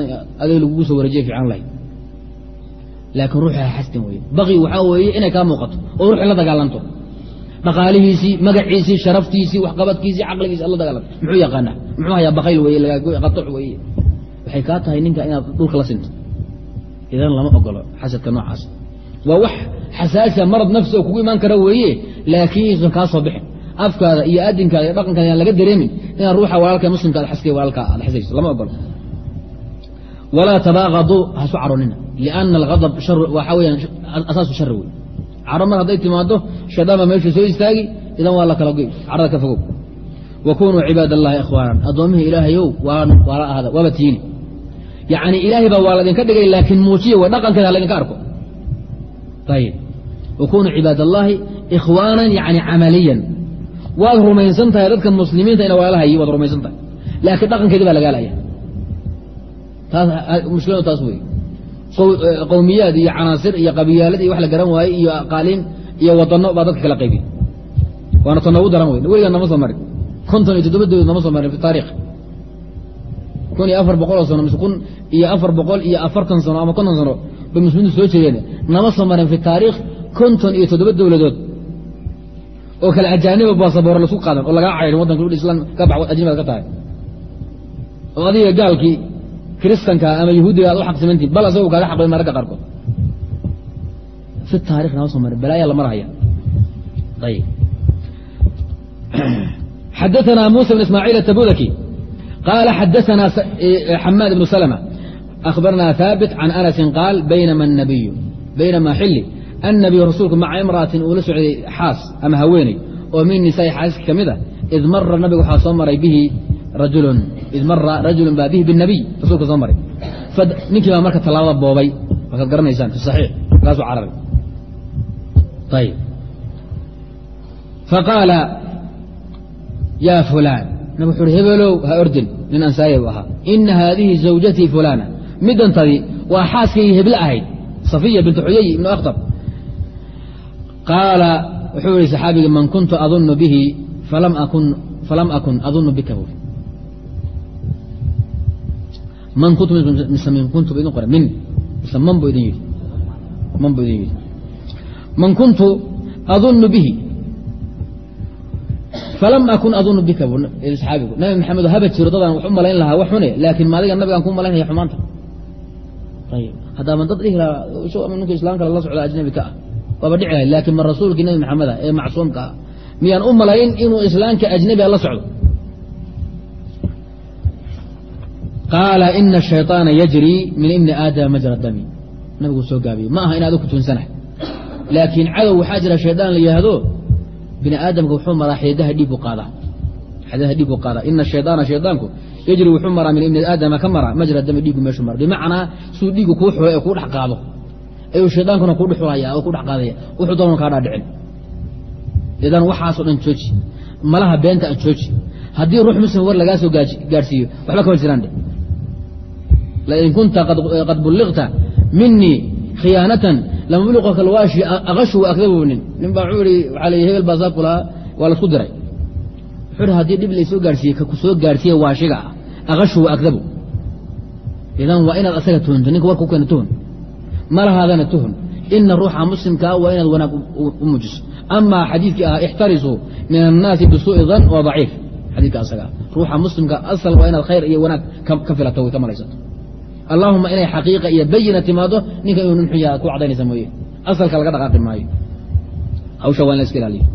adig lagugu soo wareejiya fiican lahay laakiin ruuxi ha xasdin weye baqi waxaa weeye inay kaa muuqato oo ruuxi la dagaalanto. Dhaqaalihiisii magaciisii sharaftiisii waxqabadkiisii caqligiisi ad la dagaalanto. Muxuu yaqaanaa? Muxuu hayaa bakayl weye qatoc weeye? Waxay kaa tahay ninka inaad dhulka la sinto. Idan lama ogolo xasadka noocaas. Waa wax xasaasiya marad nafsi oo kugu imaan kara weeye laakiin iisan kaa soo bixin afkaada iyo adinkaada iyo dhaqankaada yaan laga dareemin inaad ruuxa walaalka muslimka ad xaskay walaalka aad xasayso lama ogolo walaa tabaaqaduu hasu caroonina liana algadab shar waxaa weyaan asaasu shari wey caro hadday timaado shaydaan baa meesha soo istaagi idan waa la kala goy carada ka fogow. Wa kunuu cibaad allahi ikhwaanan. Addoommihii ilaahayow waa la ahada waaba tiini yacni ilaahay baa waa laydinka dhigay laakiin muujiya wey dhaqankeeda ha laydinka arko. Ayib wa kunuu cibaad allaahi ikhwaanan yani camaliyan waad rumaysan tahay dadka muslimiinta ina walaalahayi waad rumaysan tahay laakiin dhaqankeedi baa lagaalaya taas mushkiladu taas wey qowmiyaad iyo canaasir iyo qabiyaalad iyo wax la garan waaye iyo qaaliin iyo wadano baa dadka kala qaybiy waana ta noogu daran wey weligaa nama soo marin. Konton iyo toddoba dawlad nama soo marin fi taarikh kun iyo afar boqol oo sano mise kun iyo afar boqol iyo afartan sano ama konton sano bay muslimiintu soo jeedeen. Nama soo marin fi taariikh konton iyo toddoba dowladood oo kale ajaaniba baasaboor laisku qaadan oo lagaa cayrin waddanka lul islam ka bax ajnabiad ka tahay oo adiga gaalkii kiristanka ama yahuudiga ad u xaqsimantiin bal asagoo kaaga xaqbay mararka qaarkood fi taarikh nama soo marin balaayaa la marhaya ayib xadaثna muسى بن ismاعيل التbudki qاla xadaثna xmاad بن سلمة أخbarna ثاaبت عن أنس qاal baynma النabiy baynama xili annabiyu rasuulku maca imra'atin uu la socday xaas ama haweeney oo min nisaai xaaska ka mid a id mara nabiga waxaa soo maray bihi rajulun id mara rajulun baa bihi binabiy rasuulka soo maray ninkii baa marka tallaabada boobay markaad garanaysaan fi saxiix markaasuu cararay ayb faqaala yaa fulaan nabig wuxu uhi hebelow ha ordin nin ansaariya u ahaa ina haadihi zawjatii fulaana middantadii waa xaaskayii heble ahayd safiya bintu xuyay ibnu akhtab qaala wuxuu yihi saxaabigii man kuntu adunnu bihi falam akun adunnu bika buuri man kuntu mise min kuntu bu idin qora min? Mise man buu idin yidhi. Man buu idin yidhi. Man kuntu adunnu bihi falam akun adunu bika saxaabigu. Nabi maxamedo haba jiro dadaan wax u malayn lahaa wax xune laakiin maadiga nabigaan ku malaynaya xumaanta. Ayib haddaaban dad dhihi lahaa ninka islaamka lala socda ajnabi ka ah waaba dhici lahay laakiin ma rasuulkii nabi maxamed ah ee macsuumka ah. Miyaan u malayn inuu islaamka ajnabia la socdo? Qaala ina ashayطaana yajrii min ibni aadama majra dami. Nabigu soo gaabiyey ma aha in adu ku tuunsanahay laakiin cadow waxaa jira shaydaan la yidhaahdo bini aadamka wuxuu maraa xididaha dhiigu qaadaa. Xididaha dhiigu qaadaa. Ina shaydaana shaydaanku yajri wuxuu maraa min ibni aadama ka mara majra dami dhiigu meeshu mara bimacnaa suu dhiigu kuu xulo ee kuu dhex qaado ayuu shaydaankuna kuu dhex xulaya oo kuu dhex qaadaya. Wuxuu doona kaa dhaadhicin. Idan waxaasoo dhan jooji. Malaha beenta aan jooji. Haddii ruux muslim war lagaa soo gaadhsiiyo waxba kama jiraan dhe lain kunta qad bulliqta minii khiyaanatan lamabliqo kalwaashi akashu akdabu nin baa wuxuu ihi waxaa ley hebel baa saa kulahaa waa la isku diray wuxuu ihi haddii dhib laysoo gaarhsiiyey ka ku soo gaarhsiiye waashiga ah akashu akdabu idan waa inaad asaga tuhunto ninka warka keena tuhun malahaadana tuhun. Ina ruuxa muslimkaa waa inaad wanaag u muujiso. Amaa xadiidkii ahaa ixtarisuu min annaasi bisuu'i dan waa daciif. Xadiidka asaga ruuxa muslimka asal waa inaad khayr iyo wanaag ka filato way ka malaysato. Allahuma inay xaqiiqa iyo bayina timaado ninka inuu nin xun ku cadaynaysa mooye. Asalka laga dhaqaaqi maayo. Hawsha waa in la iska ilaaliyo.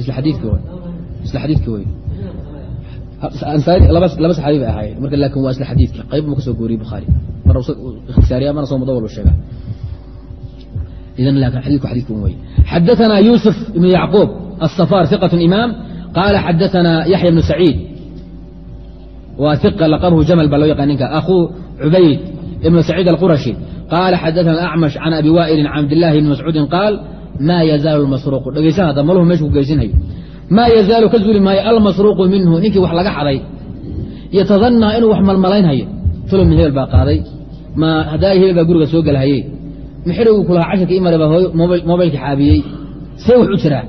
Isla xadiidki w isla xadiidki wey laba saxaabi bay ahaayeen. Marka laakin waa isla xadiidka. Qayb buu ka soo gooriyey bukhaari mar ikhtisaariya marna soo mudawal sheega idan laakin xadidku xadidku wey xadaثana yuusuf ibnu yacquub الصفاr ثiqة imaam qaala xadaثana yaxya bnu saciid waa ثiqa laqabhu jamal baa loo yaqaan ninka akhuu cubayd ibnu saciid alqurashi qaala xadaثana acmash can abi waa'ilin can cabdillahi bni mascuudin qaal maa yazaalu lmasruuqu dhegaysan hadda maluhu meeshu ku geysinhayo maa yazaalu ka zuuli maayo almasruuqu minhu ninkii wax laga xaday yatadanaa inuu wax malmalaynhayo tolo min hebel baa qaaday. Ma haddaa hebel baa guriga soo gelhaye mixirigu kulahaa casharka imare baa hooyo mobaylka xaabiyey. See wax jiraa.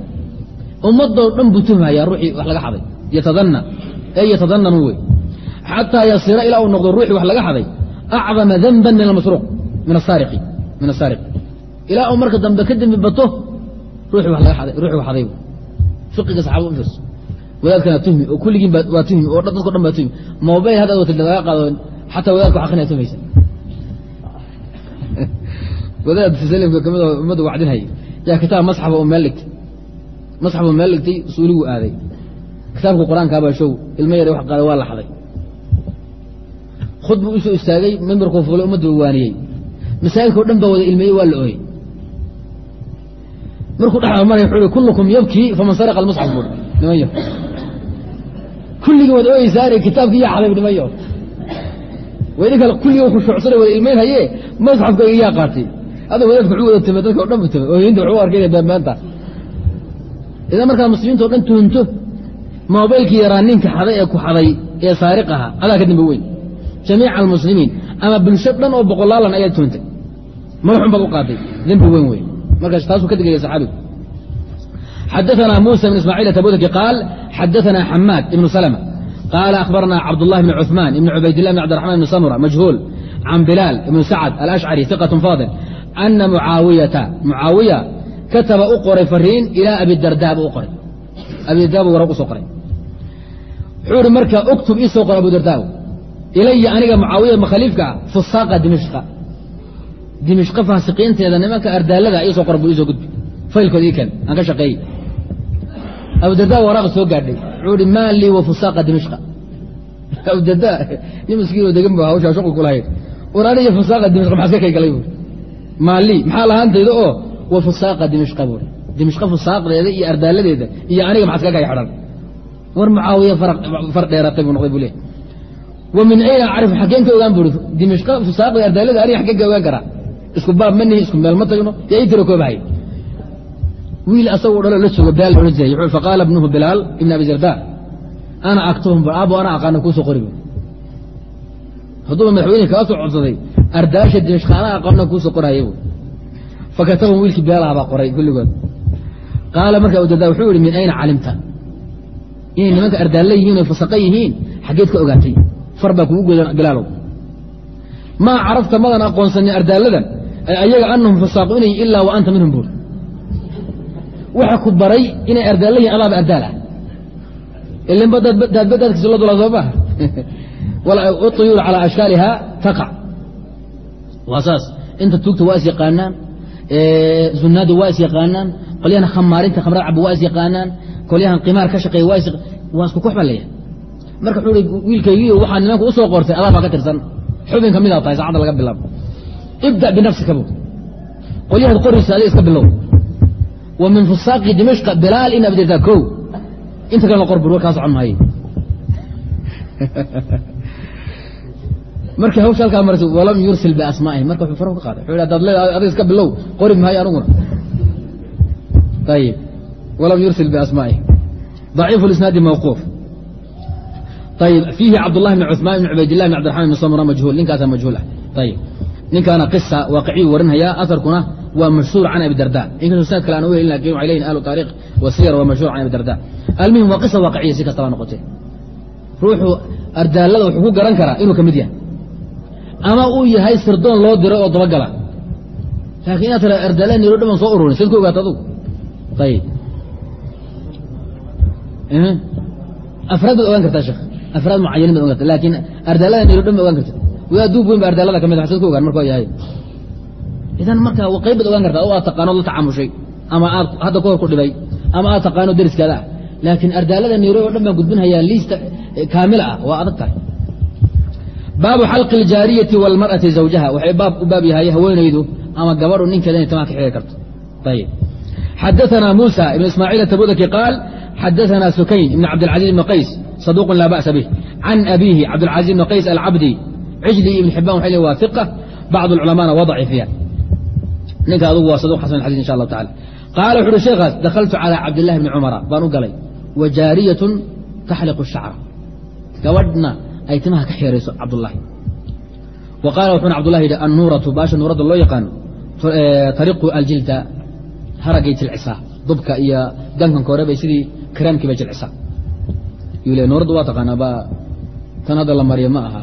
Ummadoo dhan buu tuhmayaa ruuxii wax laga xaday yatadana ee yatadananu wey. Xataa yasira ilaa uu noqdo ruuxii wax laga xaday acdama danban min amasruuq min asaariqi min asaariq ilaa uu marka dambe ka dembi bato ruuxii wax laga xaday ruuxii wax xaday fiqiga saxaabada u wadaadkana tuhmi oo kulligiin waa tuhmi oo dadko dhan baa tuhmi. Mobayl haddaad watid lagaa qaado xataa wadaadku xaqinaya tuhmaysa wadaad salimka ka mid ummadda wacdinhaya yaa kitaab masxafa oo meel dhigtay masxaf oo meel dhigtay suuliguu aaday kitaabka qur'aankaabaa ilmo yar wax qaaday waa la xaday khud u soo istaagay mimbarkuu fuulay ummadda waaniyey masaajidka o dhan baa wada ilmeeyey waa la ooyey markuu dhex maray wuxuu i kullukum yabkii faman saraqa almusxaf buui nimanyo kulligii waad ooyeysaane kitaabkii yaa xaday nimanyo wdinka kulli khushuucsana wada ilmeynhaye masxafka yaa qaatay ada wadaadka wuu wada tama dadka o dhan bu tama ooyinta wuu arkayna baanbaanta idan markaad muslimiinta o dhan tuhunto mobaylkii yaraa ninka xaday ee ku xaday ee saariq ahaa adaa ka dambi weyn. Jamiica almuslimiin ama bulsho dhan oo boqolaalan ayaad tuuntay madaxun baad u qaatay dembi weyn wey markaas taasuu ka digaya saxaabigu xadaanaa muusa bn ismaaciil atabudaki qaal xadaanaa xamaad ibnu salma قال أخبرنا عبد الله بن عثمان بن عبيد الله بن عبد الرحمن بن سمرة مجهول عن بلال بن سعد الأشعري ثقة فاضل أن معاوية معاوية كتب u qoray fariin ilىa abi dardaa bu u qoray abi dardaa bu waraq usoo qoray wuxuu ihi marka uktub ii soo qor abu dardaa ilaya aniga mucaawiya ma khaliifka ah fusaaqa dimishqa dimishqa faasiqiinteeda nimanka ardaalada ii soo qor buu iisoo gudbi faylkood ii ken aan ka shaqeeyey abu dardaa waraaq soo gaadhay. Wuxuu ihi maa lii wa fusaaqa dimishqa abu dardaa nin miskiin oo degan bu hawshaa shuqul kulahayd war aniga fusaaqa dimishqa maxaa iska kay galay buuri maa maxaa lahaantayda oo wa fusaaqa buuri dimishqa fusaaqdeeda iyo ardaaladeeda iyo aniga maxaa iska kay xidhan war mucaawiya far dheeratay buu noqday buu leey wa ayna acrif xaggeen ka ogaan buuri dimishqa fusaaqda ardaalada aniga xaggeen ka ogaan karaa isku baab ma nihi isku meel ma tagno yaa ii koobahay wiil asagoo dhalo la joogo bilaal loodhan jiray faqaala ibnuhu bilaal ibn abi zarda ana aktubhum aabo ana aqaana kuusoo qori bu hadduuba madaxweyne kaa soo codsaday ardaasha dimishqa ana aqaana kuusoo qorhaya bu fakatabahum wiilkii bilaal ahaa baa qoray kulligood. Qaala marka abu darda wuxuu yihi min ayna calimta? Inay nimanka ardaalle yihiin oy fasaqa yihiin xaggeed ka ogaatay. Far baa kugu godan bilaalow. Maa carafta madan aqoonsanin ardaalladan ayaga anahum fasaaqu inay ilaa wa anta minhum buur waxa ku baray inay ardaalle yihiin adaaba ardaal ah. Ilinba maha uyuur calaa ashkaaliha taqac waa saas. Inta tuugta waa is yaqaanaan. Zunaadu waa is yaqaanaan. Qolyahan khamaarinta khamrad caba waa is yaqaanaan. Qolyahan qimaar ka shaqeeya waa isku kux baa leeyahay marka wuxuu i waxaa nimanku u soo qortay adaa ka tirsan. Xubin ka midaa tahay saacadda laga bilaabo. Ibda binafsika bu qolyahaad qoraysa adiga iska bilow wa min fusaaqi dimashqa bilaal in abdirtaa kow inta kalena qor bur war kaa socon maaye markii hawsha halkaa martay walam yursil biasmaa'ihi marka wuxuu farahu ka qaaday wuxuu hadaad leedahay adiga iska bilow qori maayo aniguna ayib walam yursil biasmaa'ihi ضaciifu lisnaadi mawquuf ayib fiihi cabdullahi bn cuثmaan bn cubaydillahi bn abdiraxman bn samra majhuul ninkaasaa majhuul ah ayib ninkaana qisa waaqiciyuu warinhayaa aharkuna waa mashhuur can abi darda. Inkastoo sanad kale aan u helin laakiin waxay leyihin ahlu taariikh wasiyar waa mashhuur can abi darda. Almuhim waa qisa waaqiciya si kastaba noqotee. Ruuxu ardaalada wuxuu ku garan karaa inuu ka mid yahay. Ama uu yahay sirdoon loo diray oo dabagala. Laakiin inaad tira ardaalada niro dhaban soo ururin sid ku ogaata adugu? Ayib afraad baad ogaan kartaa sheekh. Afraad mucayanin baad ogan karta laakiin ardaalada niro dhan ba ogaan karta waa duub weyn ba ardaalada ka mid a sid ku ogaan markuu yahay idan marka qayb baad ogaan kartaa oo aad taqaanood la tacaamushay ama aad hadda ka hor ku dhibay ama aad taqaano deriskaada ah laakiin ardaalada niro oo dhan baan gudbinhayaa liista kaamila ah waa adag tahay baabu xalqi aljaariyati wاlmarأati zawjaha waxay baab u baab yahay haweenaydu ama gabadhu ninkeeda inay tamaa ka xiri karto ayib xadaثna muسى ibn ismaaciil atabudaki qaal xadaثna sukayn ibn cabdاlcaزيز ibn qays صaduq laa ba'sa bih can abihi cabdاlcaزيز ibn qays alcabdi cijli ibn xibaan waxay le waa iqa bacd اlculamana waa daciifiya ninka adugu waa saduq xasan xadis insha allahu tacala qaala wuxu uhi sheekhaas dakhaltu calىa cabdillahi bni cumara baan u galay. Wa jaariyatun taxliqu shacra gabadhna ay timaha ka xeerayso cabdullaahi wa qaala wuxuuna cabdullahi yidhi annuuratu baasha nuuradda loo yaqaano tariqu aljilda haraggay jilcisaa. Dubka iyo gankanka hore bay sidii karaamkii bay jilcisaa. Yuu le nuuradda waa taqaanaa ba tan hadda la mariyo ma aha.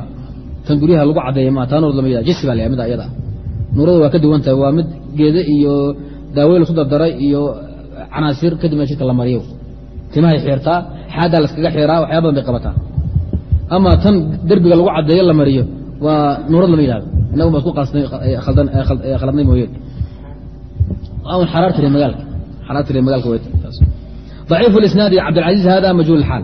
Tan guryaha lagu caddeeya maaha taa nuurad lama yidhaha jisi baa la mid ayada nuurada waa ka duwan tahay waa mid geede iyo daaweyn lasu dardaray iyo canaasiir kadibna jidka la mariyo timahay xeertaa xaaddaa laskaga xeeraa waxyaa badan bay qabataa ama tan derbiga lagu caddeeyo la mariyo waa nuurad lama yidhahdo inagu ba isku khaladnay mooye n xaraar tiri magaalka xaraar tiri magaalka way ضaciif اlisnaadi cabdilcaziiz hada majhuul xaal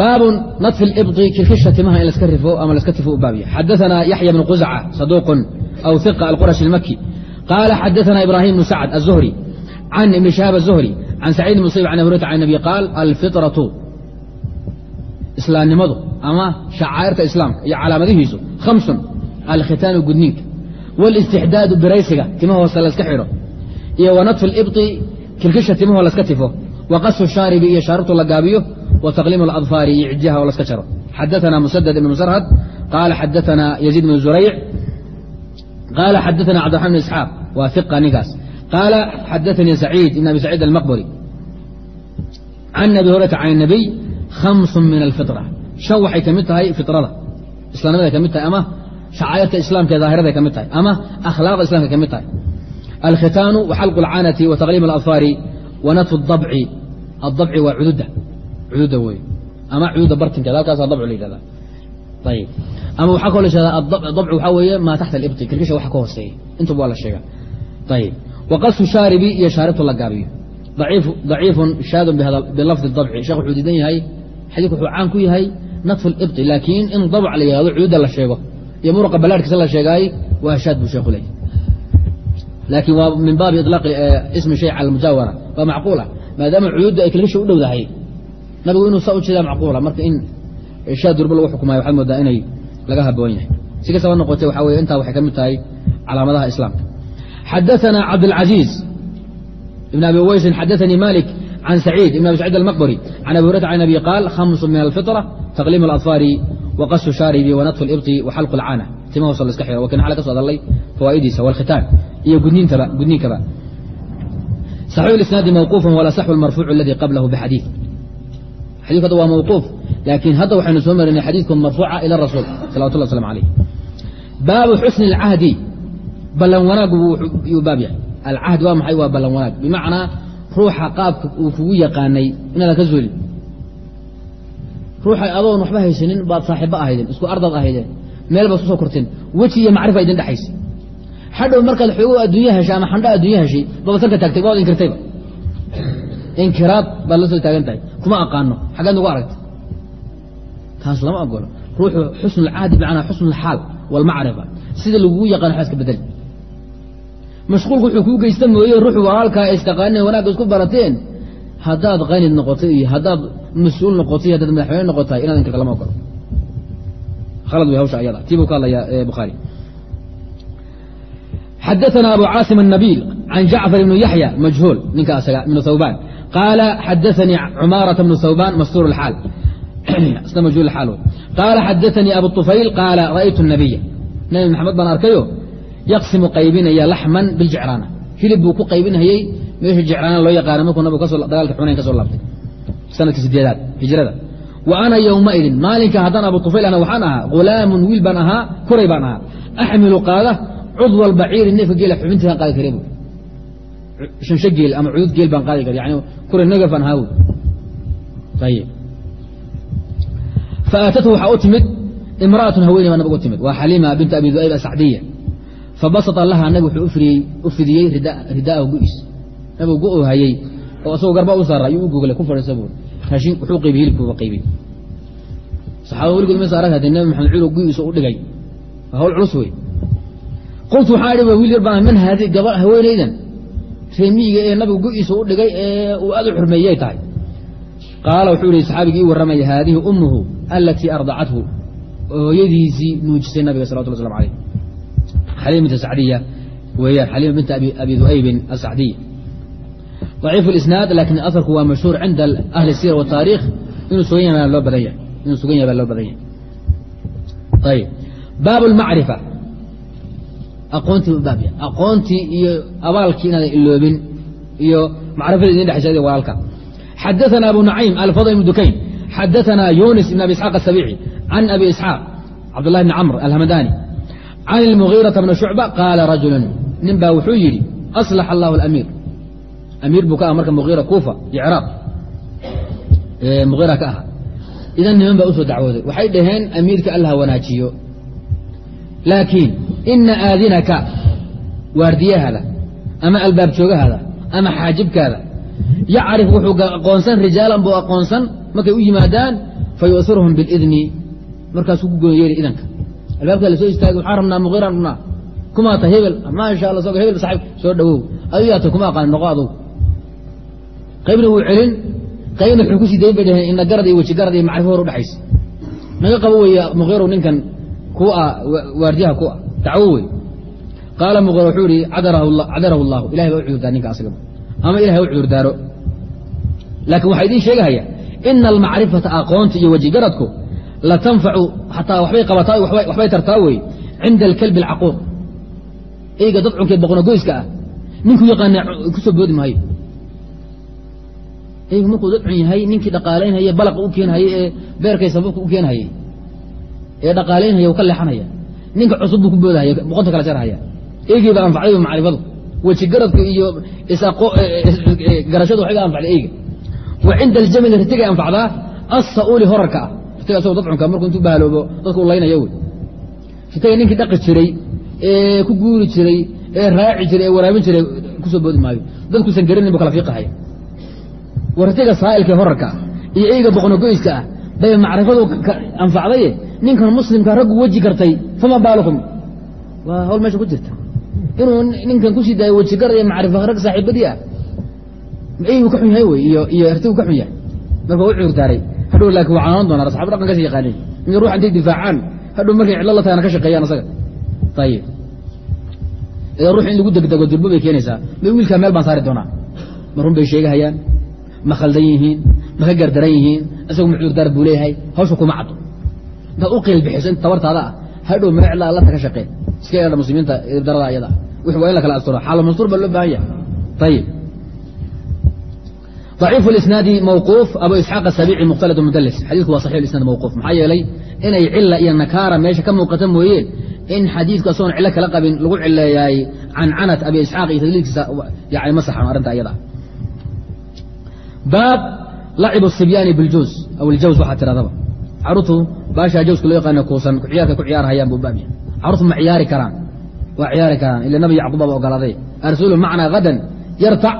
baabu naطfi اlibطi kirkisha timaha in laska rifo ama laska tifo u baabya xadaثana yaxya bn quزca saduuq aw ثiqa alquraشhi اlmaki qaala xadaثana ibrahim bn sacd الzuhri can ibni shahaab الzuhri can sacيid bn musayb can abi hurata can الnabi qaal alfiطraةu islaamnimadu ama shacaa'irta islaamka iyo calaamadihiisu hamsun alkhitaanu gudniinka wاlاstixdaadu biraysiga timaha hoose laska xidho iyo wanatfu اlibطi kirkisha timaho laska tifo wa qasu shaaribi iyo shaaribtu la gaabiyo wa taqliimu اladfaari iyo cijyaha oo laska jaro xadaثana musadad ibn musarhad qaala xadaثana yaziid bn zurayc qaala xadaثana cabdiraxman bn isxaaq waa iqa ninkaas qaala xadaثanii saciid ibn abi saciid almaqburi can abi hurata can الnabiy hamsu min alfitra shan waxay ka mid tahay fitrada islaamnimaday ka mid tahay ama shacaa'irta islaamka ee daahiraday ka mid tahay ama akhlaaqda islamka ka mid tahay alkhitaanu waxalqu اlcanati wa taqliim اladfaari wa natfu اdabci adabci waa cududda cududda wey ama cududda bartinkeeda halkaasa dabcu la yidhahda ayib ama waxaa kaloo la yihahda dabcu waxaa weeye maa taxta alibti kirkisha waxa ka hooseeya. Intuba waa la sheega ayib wa qasu shaaribi iyo shaaribtu la gaabiyo. Daciifun shaadun bilafdi dabci sheekh wuxuu diidan yahay xadiidku wuxuu caan ku yahay natfu libti laakiin in dabc la yihahdo cududda la sheego. Iyo muruqa ballaarhkiisa la sheegaay waa shaad buu sheekhu leeyahy laakiin waa min baabi ilaaqi ismi shay cala mujaawara waa macquula. Maadaama cududda ay kirkisha u dhowdahay nabigu inuu saa u jeedaa macquula marka in shaad durba lagu xukumayo waxaad moodaa inay laga haboon yahay si kastaba noqotay waxaa weye intaa waxay ka mid tahay calaamadaha islaamka xadaثana cabdاlcaزiiz ibn abi weysin xadaثanii malik can saciid ibn abi saciid almaqbri can abi hurata can abi qaal hamsu min alfitra taqliim اladfaari waqasu shaaribi wanatfu اlibطi waxalqu اlcaana tima hoose la iska xiro wakin xala ka so hadalay fawaa'idiisa wاlkhitaan iyo gudniintaba gudniinkaba صaxiix اlisnaadi mawquufa walasaxu اlmarfuucu aladi qablahu bxadiiث xadidku hadda waa mawquuf laakiin hadda waxaynu soo marinay xadiidku marfuuca ila rasuul salawatullah waslamu alayh baabu xusni اlcahdi ballan wanaag yuu baab yahay. Alcahdi waa maxay? Waa ballan wanaag bimacnaa ruuxa qaabka uu kugu yaqaanay inaadan ka zuulin ruuxay adoon waxba haysanin baad saaxiibba ahaydeen isku ardaad ahaydeen meel baad ku soo korteen weji iyo macrifa idin dhexaysa hadhow markaad xoogo adduunya heshay ama xandho adduunya heshay babasanka taagtay waad inkirtayba. Inkiraad baad la soo taagan tahay kuma aqaano xaggeed nagu aragta taas lama ogolo ruuxu xusnu lcahdi bimacnaa xusnu lxaal walmacrifa sida lagugu yaqano waxba iska bedeli mashquulku wuxuu kuu geysta mooye ruuxu walaalkaa istaqaanin wanaagga isku barateen haddaad qaynid noqotay iyo haddaad mas-uul noqotay iyo haddaad madaxweyne noqotay inaad inkirta lama ogolo khalad wey hawsha ayada tii buu ka hadlaya bukhaari xadaثna abu caasim الnabiil can jacfar ibn yaxya majhuul ninka asaga ibnu thawban qaala xadaثanii cumaaraةa bnu thawban mastuur اxaal isna majhuul xaal qaala xadaثanii abu طufayl qaala ra'aytu الnabiya nabi maxamed baan arkayo yaqsimu qaybinaya laxman biljicraana hilib buu ku qaybinhayey meesha jicraana loo yaqaana markuu nabigu dagaalka xunayn ka soo laabtay sanadkii sideedaad hijrada wa ana yowmaidin maalinka haddaan abu طufayl ana waxaan ahaa hulaamun wiil baan ahaa kuray baan ahaa axmilu qaada cudw albaciiri neefka geela xubintiisaan qaadi kare bu shansho geel ama cudud geel baan qaadi kara yani kure negafan haawi ayib faaatathu waxaa u timid imra'atun haweeney baa nabig u timid waa xaliima bintu abi du'ayb asacdiya fabasata laha nabig wuxuu u fidiyey ridaahu gu'is nabigu gu hayey oo isagoo garba u saara ayuu u goglay ku fadhiisa buuri raashin wuxuu qaybiyey hilibkuuba qaybiyey saxaabada weligood ma saarag hadee nabi maxamed culo gu'iisa u dhigay waa hawl culus wey qultu waxaa idhi wiil yar baan man haadi gaba haweenaydan reemiyiga ee nabigu go-iisa u dhigay ee uu aad u xurmeeyey tahay qaala wuxuu yihi saxaabigii ii warramaya haadihi ummuhu alatii ardacathu hooyadiisii nuujisay nabiga salawatullah slam alayh xaliima binta sacdiya weeyaan xaliima binta abi du'aybin asacdiya ضaciif اlisnaad lakin aharku waa mashhuur cinda ahli الsira wالtaarikh inuu sugan yahay baa loo badan yahay inuu sugan yahay baa loo badan yahay ayb baab اlmacrifa aqoontii ubaabiya aqoontii iyo abaalkii inaadan iloobin iyo macrifada idin dhexsha walaalka. Xadaana abu naciim alfadl ibn dukayn xadaana yunis ibn abi isxaaq asabici can abi isxaaq cabdulahi bn camr alhamadani can ilmugiirata bna shucba qaala rajulun nin baa wuxuu yidhi aslax allahu alamiir. Amiir buu ka aha marka muiira kuufa iyo ciraaq. Muiira ka aha idan niman baa u soo dacwooday. Waxay dhaheen amiirka allah wanaajiyo. Laakiin ina aadinaka waardiyahaada ama albaab joogahada ama xaajibkaada. Yacrif wuxuu aqoonsan rijaalan buu aqoonsan markay u yimaadaan fayu'hiruhum bilidni. Markaasuu ku goon yeeri idanka. Albaabkaa la soo istaagay waxaan rabnaa mugiiraan dhunaa kumaata hebel maasha alla soga hebel saxiib soo dhawow adu yaata kuma aqaan noqo adugu qaybna wuu celin qaybna wuxuu ku sii dayn bay dhaheen ina garad iyo weji garad iyo macrifo hor udhexaysa naga qabo weeye mugiirow ninkan ku ah waardiyaha ku ah dacwo wey qaala mugiir wuxuu yihi cadarahu allahu ilahay baa u cudurdaar ninka asagaba ama ilahay u laakiin waxaa idiin sheegahaya ina almacrifata aqoonta iyo weji garadku la tanfacu xataa waxbay qabataa waxbay tartaa weye cinda alkalbi alcaquuq eyga dad cunkeed boqonogoyska ah ninkuu yaqaana ku soo boodi maayo eygu markuu dad cun yahay ninkii dhaqaalaynhaye balaqa u keenhayey ee beerkay sababka u keenhayey ee dhaqaalaynhaya u ka leexanaya ninka cusub buu ku boodahaya boqonta kala jarhaya eygii baa anfacday macrifadu weji garadku iyo garashadu waxay ga anfacday eyga wa cinda aljamali ritigay anfacdaa assa'uuli horarka ah. Ritiga asagoo dad cunka markuu intuu bahaloobo dadku u wey. Ritiga ninkii dhaqi jiray ee ku guuri jiray ee raaci jiray ee waraabin jiray ku soo boodi maayo. Dadkuusan garinin bu kala fiiqahaya. Wartiga saa'ilka horarka ah iyo eyga boqnogoyska ah bay macrifadu anfacdaye. Ninkan muslimka raggu weji kartay fama baalukum waa hawl meesha ku jirta. inuu ninkan ku sii daayo weji garad iyo macrifo rag saaxiibadii ah eygu ka xun yahay wey iyo iyo artigu ka xun yahay marka u cudurdaaray hadhow laakiin waa canaan doonaa asxabu dhaqan kasi yaqaanin in ruux intay difaacaan hadhow markay cidlo la tahana ka shaqeeyaan asaga ayib ee ruux in lagu degdego durbo bay keenaysaa may wiilkaa meel baan saari doonaa ma run bay sheegahayaan ma khaldan yihiin ma ka gardaran yihiin isagu ma cudurdaar buu leeyahay hawsha kuma caddo intaad u qiil bixiso inta tabartaada ah hadhow meel cidla allata ka shaqee iska eedha muslimiinta darada ayada wix waa in la kala asturo xaalo mansuur baa loo baahan yahay ayib ضaciif اlisnaadi mawquuf abu isxaaq asabici mukhtalid mudlis xadiidku waa saxix isnaad mawquuf maxaa yeelay inay cila iyo nakaara meesha ka muuqata mooyeen in xadiidku asagoon cilo kala qabin lagu cileeyaay cancanat abi isxaaq iyo tadliilkiisa yani ma saxan arrinta iyada baab lacib الsibyaani biاljuuz aw iljaws waxaa tiradaba caruurtu baashaa jawska loo yaqaana kuusan ciyaarka ku ciyaarhayaan buu baab yahay caruurtu ma ciyaari karaan. Waa ciyaari karaan. Ila nabi yacquub baaba ogolaaday. Arsulu macnaa gadan yartac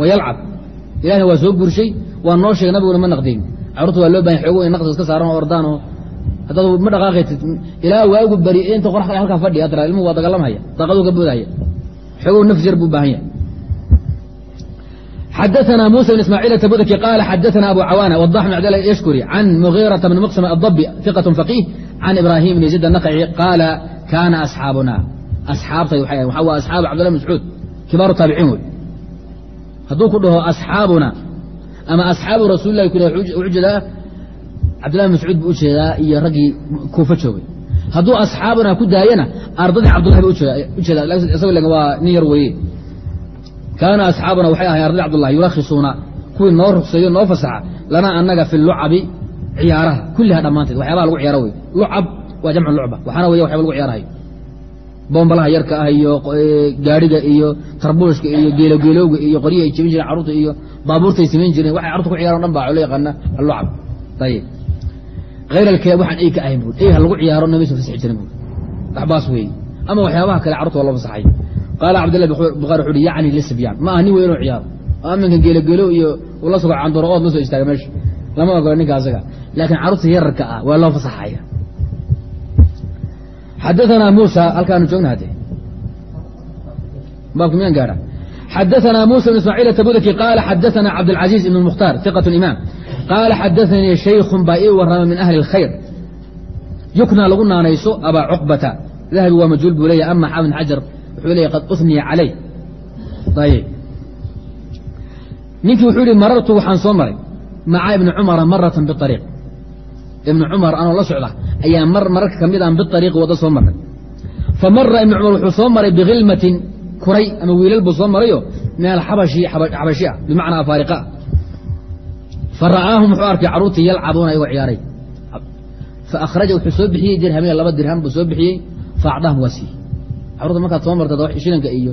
wa yalcab. Ilahna waa soo guurshay waa noo sheegay nabiguna ma naqdin carruurta waa loo baahan xoogo in naqsi iska saaran oo ordaan oo haddaad ma dhaqaaqaytid ilaa waagu bari inta qorax halkaa fadhi ad ilmuhu waa dagalamhaya daaqaduu ka boodahaya xoogow nafs yar buu baahan yahay xadaثna muسى بن ismاعيل التbudki qال xadaثna abu cawاnة وضاح بن cبd yشhكري عن مغيرة بن مqسم الضبي ثقة فقيه عن إبراهيم بن زيد النقعي قاaل kاna أصxاaبنا أصxaabtay wxa w أصxاaب cبدالله مسعوud kibaaru taabiciin wey hadduu ku dhaho أصxaabuna ama أصxaabu rasuل lah wuxuu jeedaa cabdالله مسcuud buu ujeedaa iyo raggii kuufa joogay hadduu أصxaabuna ku daayana ardadii cabdالlah ba ujeeda isago waa nin yar weye kaana asxaabuna waxay ahay arday cabdullah yurakhisuuna kuwii noo rugseeyo noo fasaxa lanaa annaga fi lucabi ciyaaraha. Kulliha dhammaanteed waxyaabaha lagu ciyaaro wey lucab waa jamcu lucba waxaana wey waxyaba lagu ciyaarahayo boombalaha yarka ah iyo gaadhiga iyo tarbuushka iyo geelogeelowga iyo qoryihi ay jebin jireen carruurta iyo baabuurta ay samayn jireen waxay carurta ku ciyaran dhan baa loo yaqaana allucab ayib hayr alkee waxaan ey ka ahayn buuri ey ha lagu ciyaaro namaysa fasixi jirin buuri waxbaas weeye. Ama waxyaabaha kale carurta waa loo fasaxay qaala cabdillahi bukhari wuxu uhi yacni lisibyan ma ah nin weynoo ciyaaro oo amminka gelogelo iyo ula sugo candoro ood la soo istaaga meesha lama ogolo ninka asaga laakiin carruurta yararka ah waa loo fasaxaya xadaanaa muusa halkaanu joogna hadde baabka miyaan gaara xadaanaa muusa bn ismaaciil atabudaki qaala xadaanaa cabdاlcaziiz ibn mukhtaar iqat imaam qaala xadaanii shaykun baa ii warrama min ahli اlkhayr yukna lagu naanayso abaa cuqbata dahabi waa majhuul buu leeyahy ama xaafid xajar wuxuu leeyahy qad uniya calay. Ayb ninkii wuxuu yihi marartu waxaan soo maray. Maca ibni cumara maratan biariiq ibni cumar anoo la socda ayaa mar mararka ka mid aan biariiqi waddo soo maray. Fa mara ibni cumar wuxuu soo maray bikhilmatin kuray ama wiilal buu soo marayo min alxabashi xabashi ah bimacnaa afaariqa fa ra'aahum wuxuu arkay carruurtii yalcabuuna ayagoo ciyaaray. Fa akhraja wuxuu soo bixiyey dirhamya laba dirham buu soo bixiyey. Fa waa siiyey carruurta markaad soo martad shilinka iyo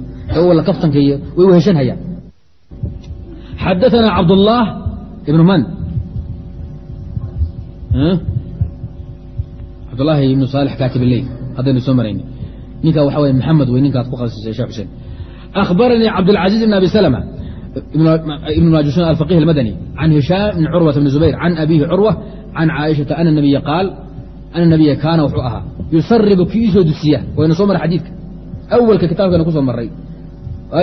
wala kaftanka iyo way weheshan hayaan xadaثana cabdالlah ibn man cabdالlahi ibnu saalix kaatib leyl haddaynu soo marayni ninka waxa wey maxamed wey ninkaad ku khasisay shekh xuseen akhbaranii cabdالcaزiز ibn abi slma ibn majusun alfaqih اlmadani can hishaam bn curwata bn zubayr can abihi curwa can caaishaةa ana nabiya qaal ana nabiya kaana wuxuu ahaa yusaribu kii iisoo dusiya waynu soo maray xadiidka awalka kitaabkana ku soo maray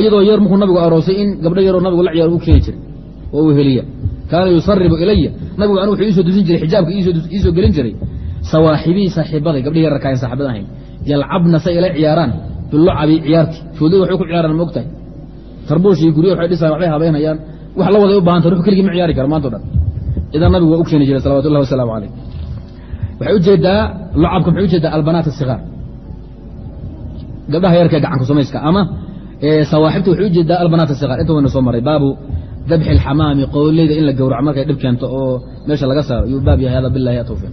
iyadoo yar markuu nabigu aroosay in gabdho yaroo nabigu la ciyaar u keeni jiray oo uu heliya. Kaana yusaribu ilaya nabigu anigu wuxuu iisoo dusin jiray xijaabka iisoo gelin jiray. Sawaaxibii saaxiibaday gabdhihi yararka aan saaxiibada ahayn. Yalcabna say ila ciyaaraan bilucabi ciyaarti foodada waxay ku ciyaaraan ma ogtahay? Tarbuush iyo guryo waxay dhisaan waxbay habeynayaan wax la waday u baahanta ruux keligii ma ciyaari karo maanta o dhan. Idan nabigu waa u keeni jiray salawatu wasalaamu calayh. Waxay u jeedaa lucabka maxay u jeedaa albanaat asigaar gabdhaha yarka gacanku samayska ama sawaaxibta waxay u jeedaa albanaat asigaar inta wayna soo maray baabu dabxi alxamaami qooleyda in la gowraco markay dhib keento oo meesha laga saaro. Yuu baab yahay hada bilahi tawfiiq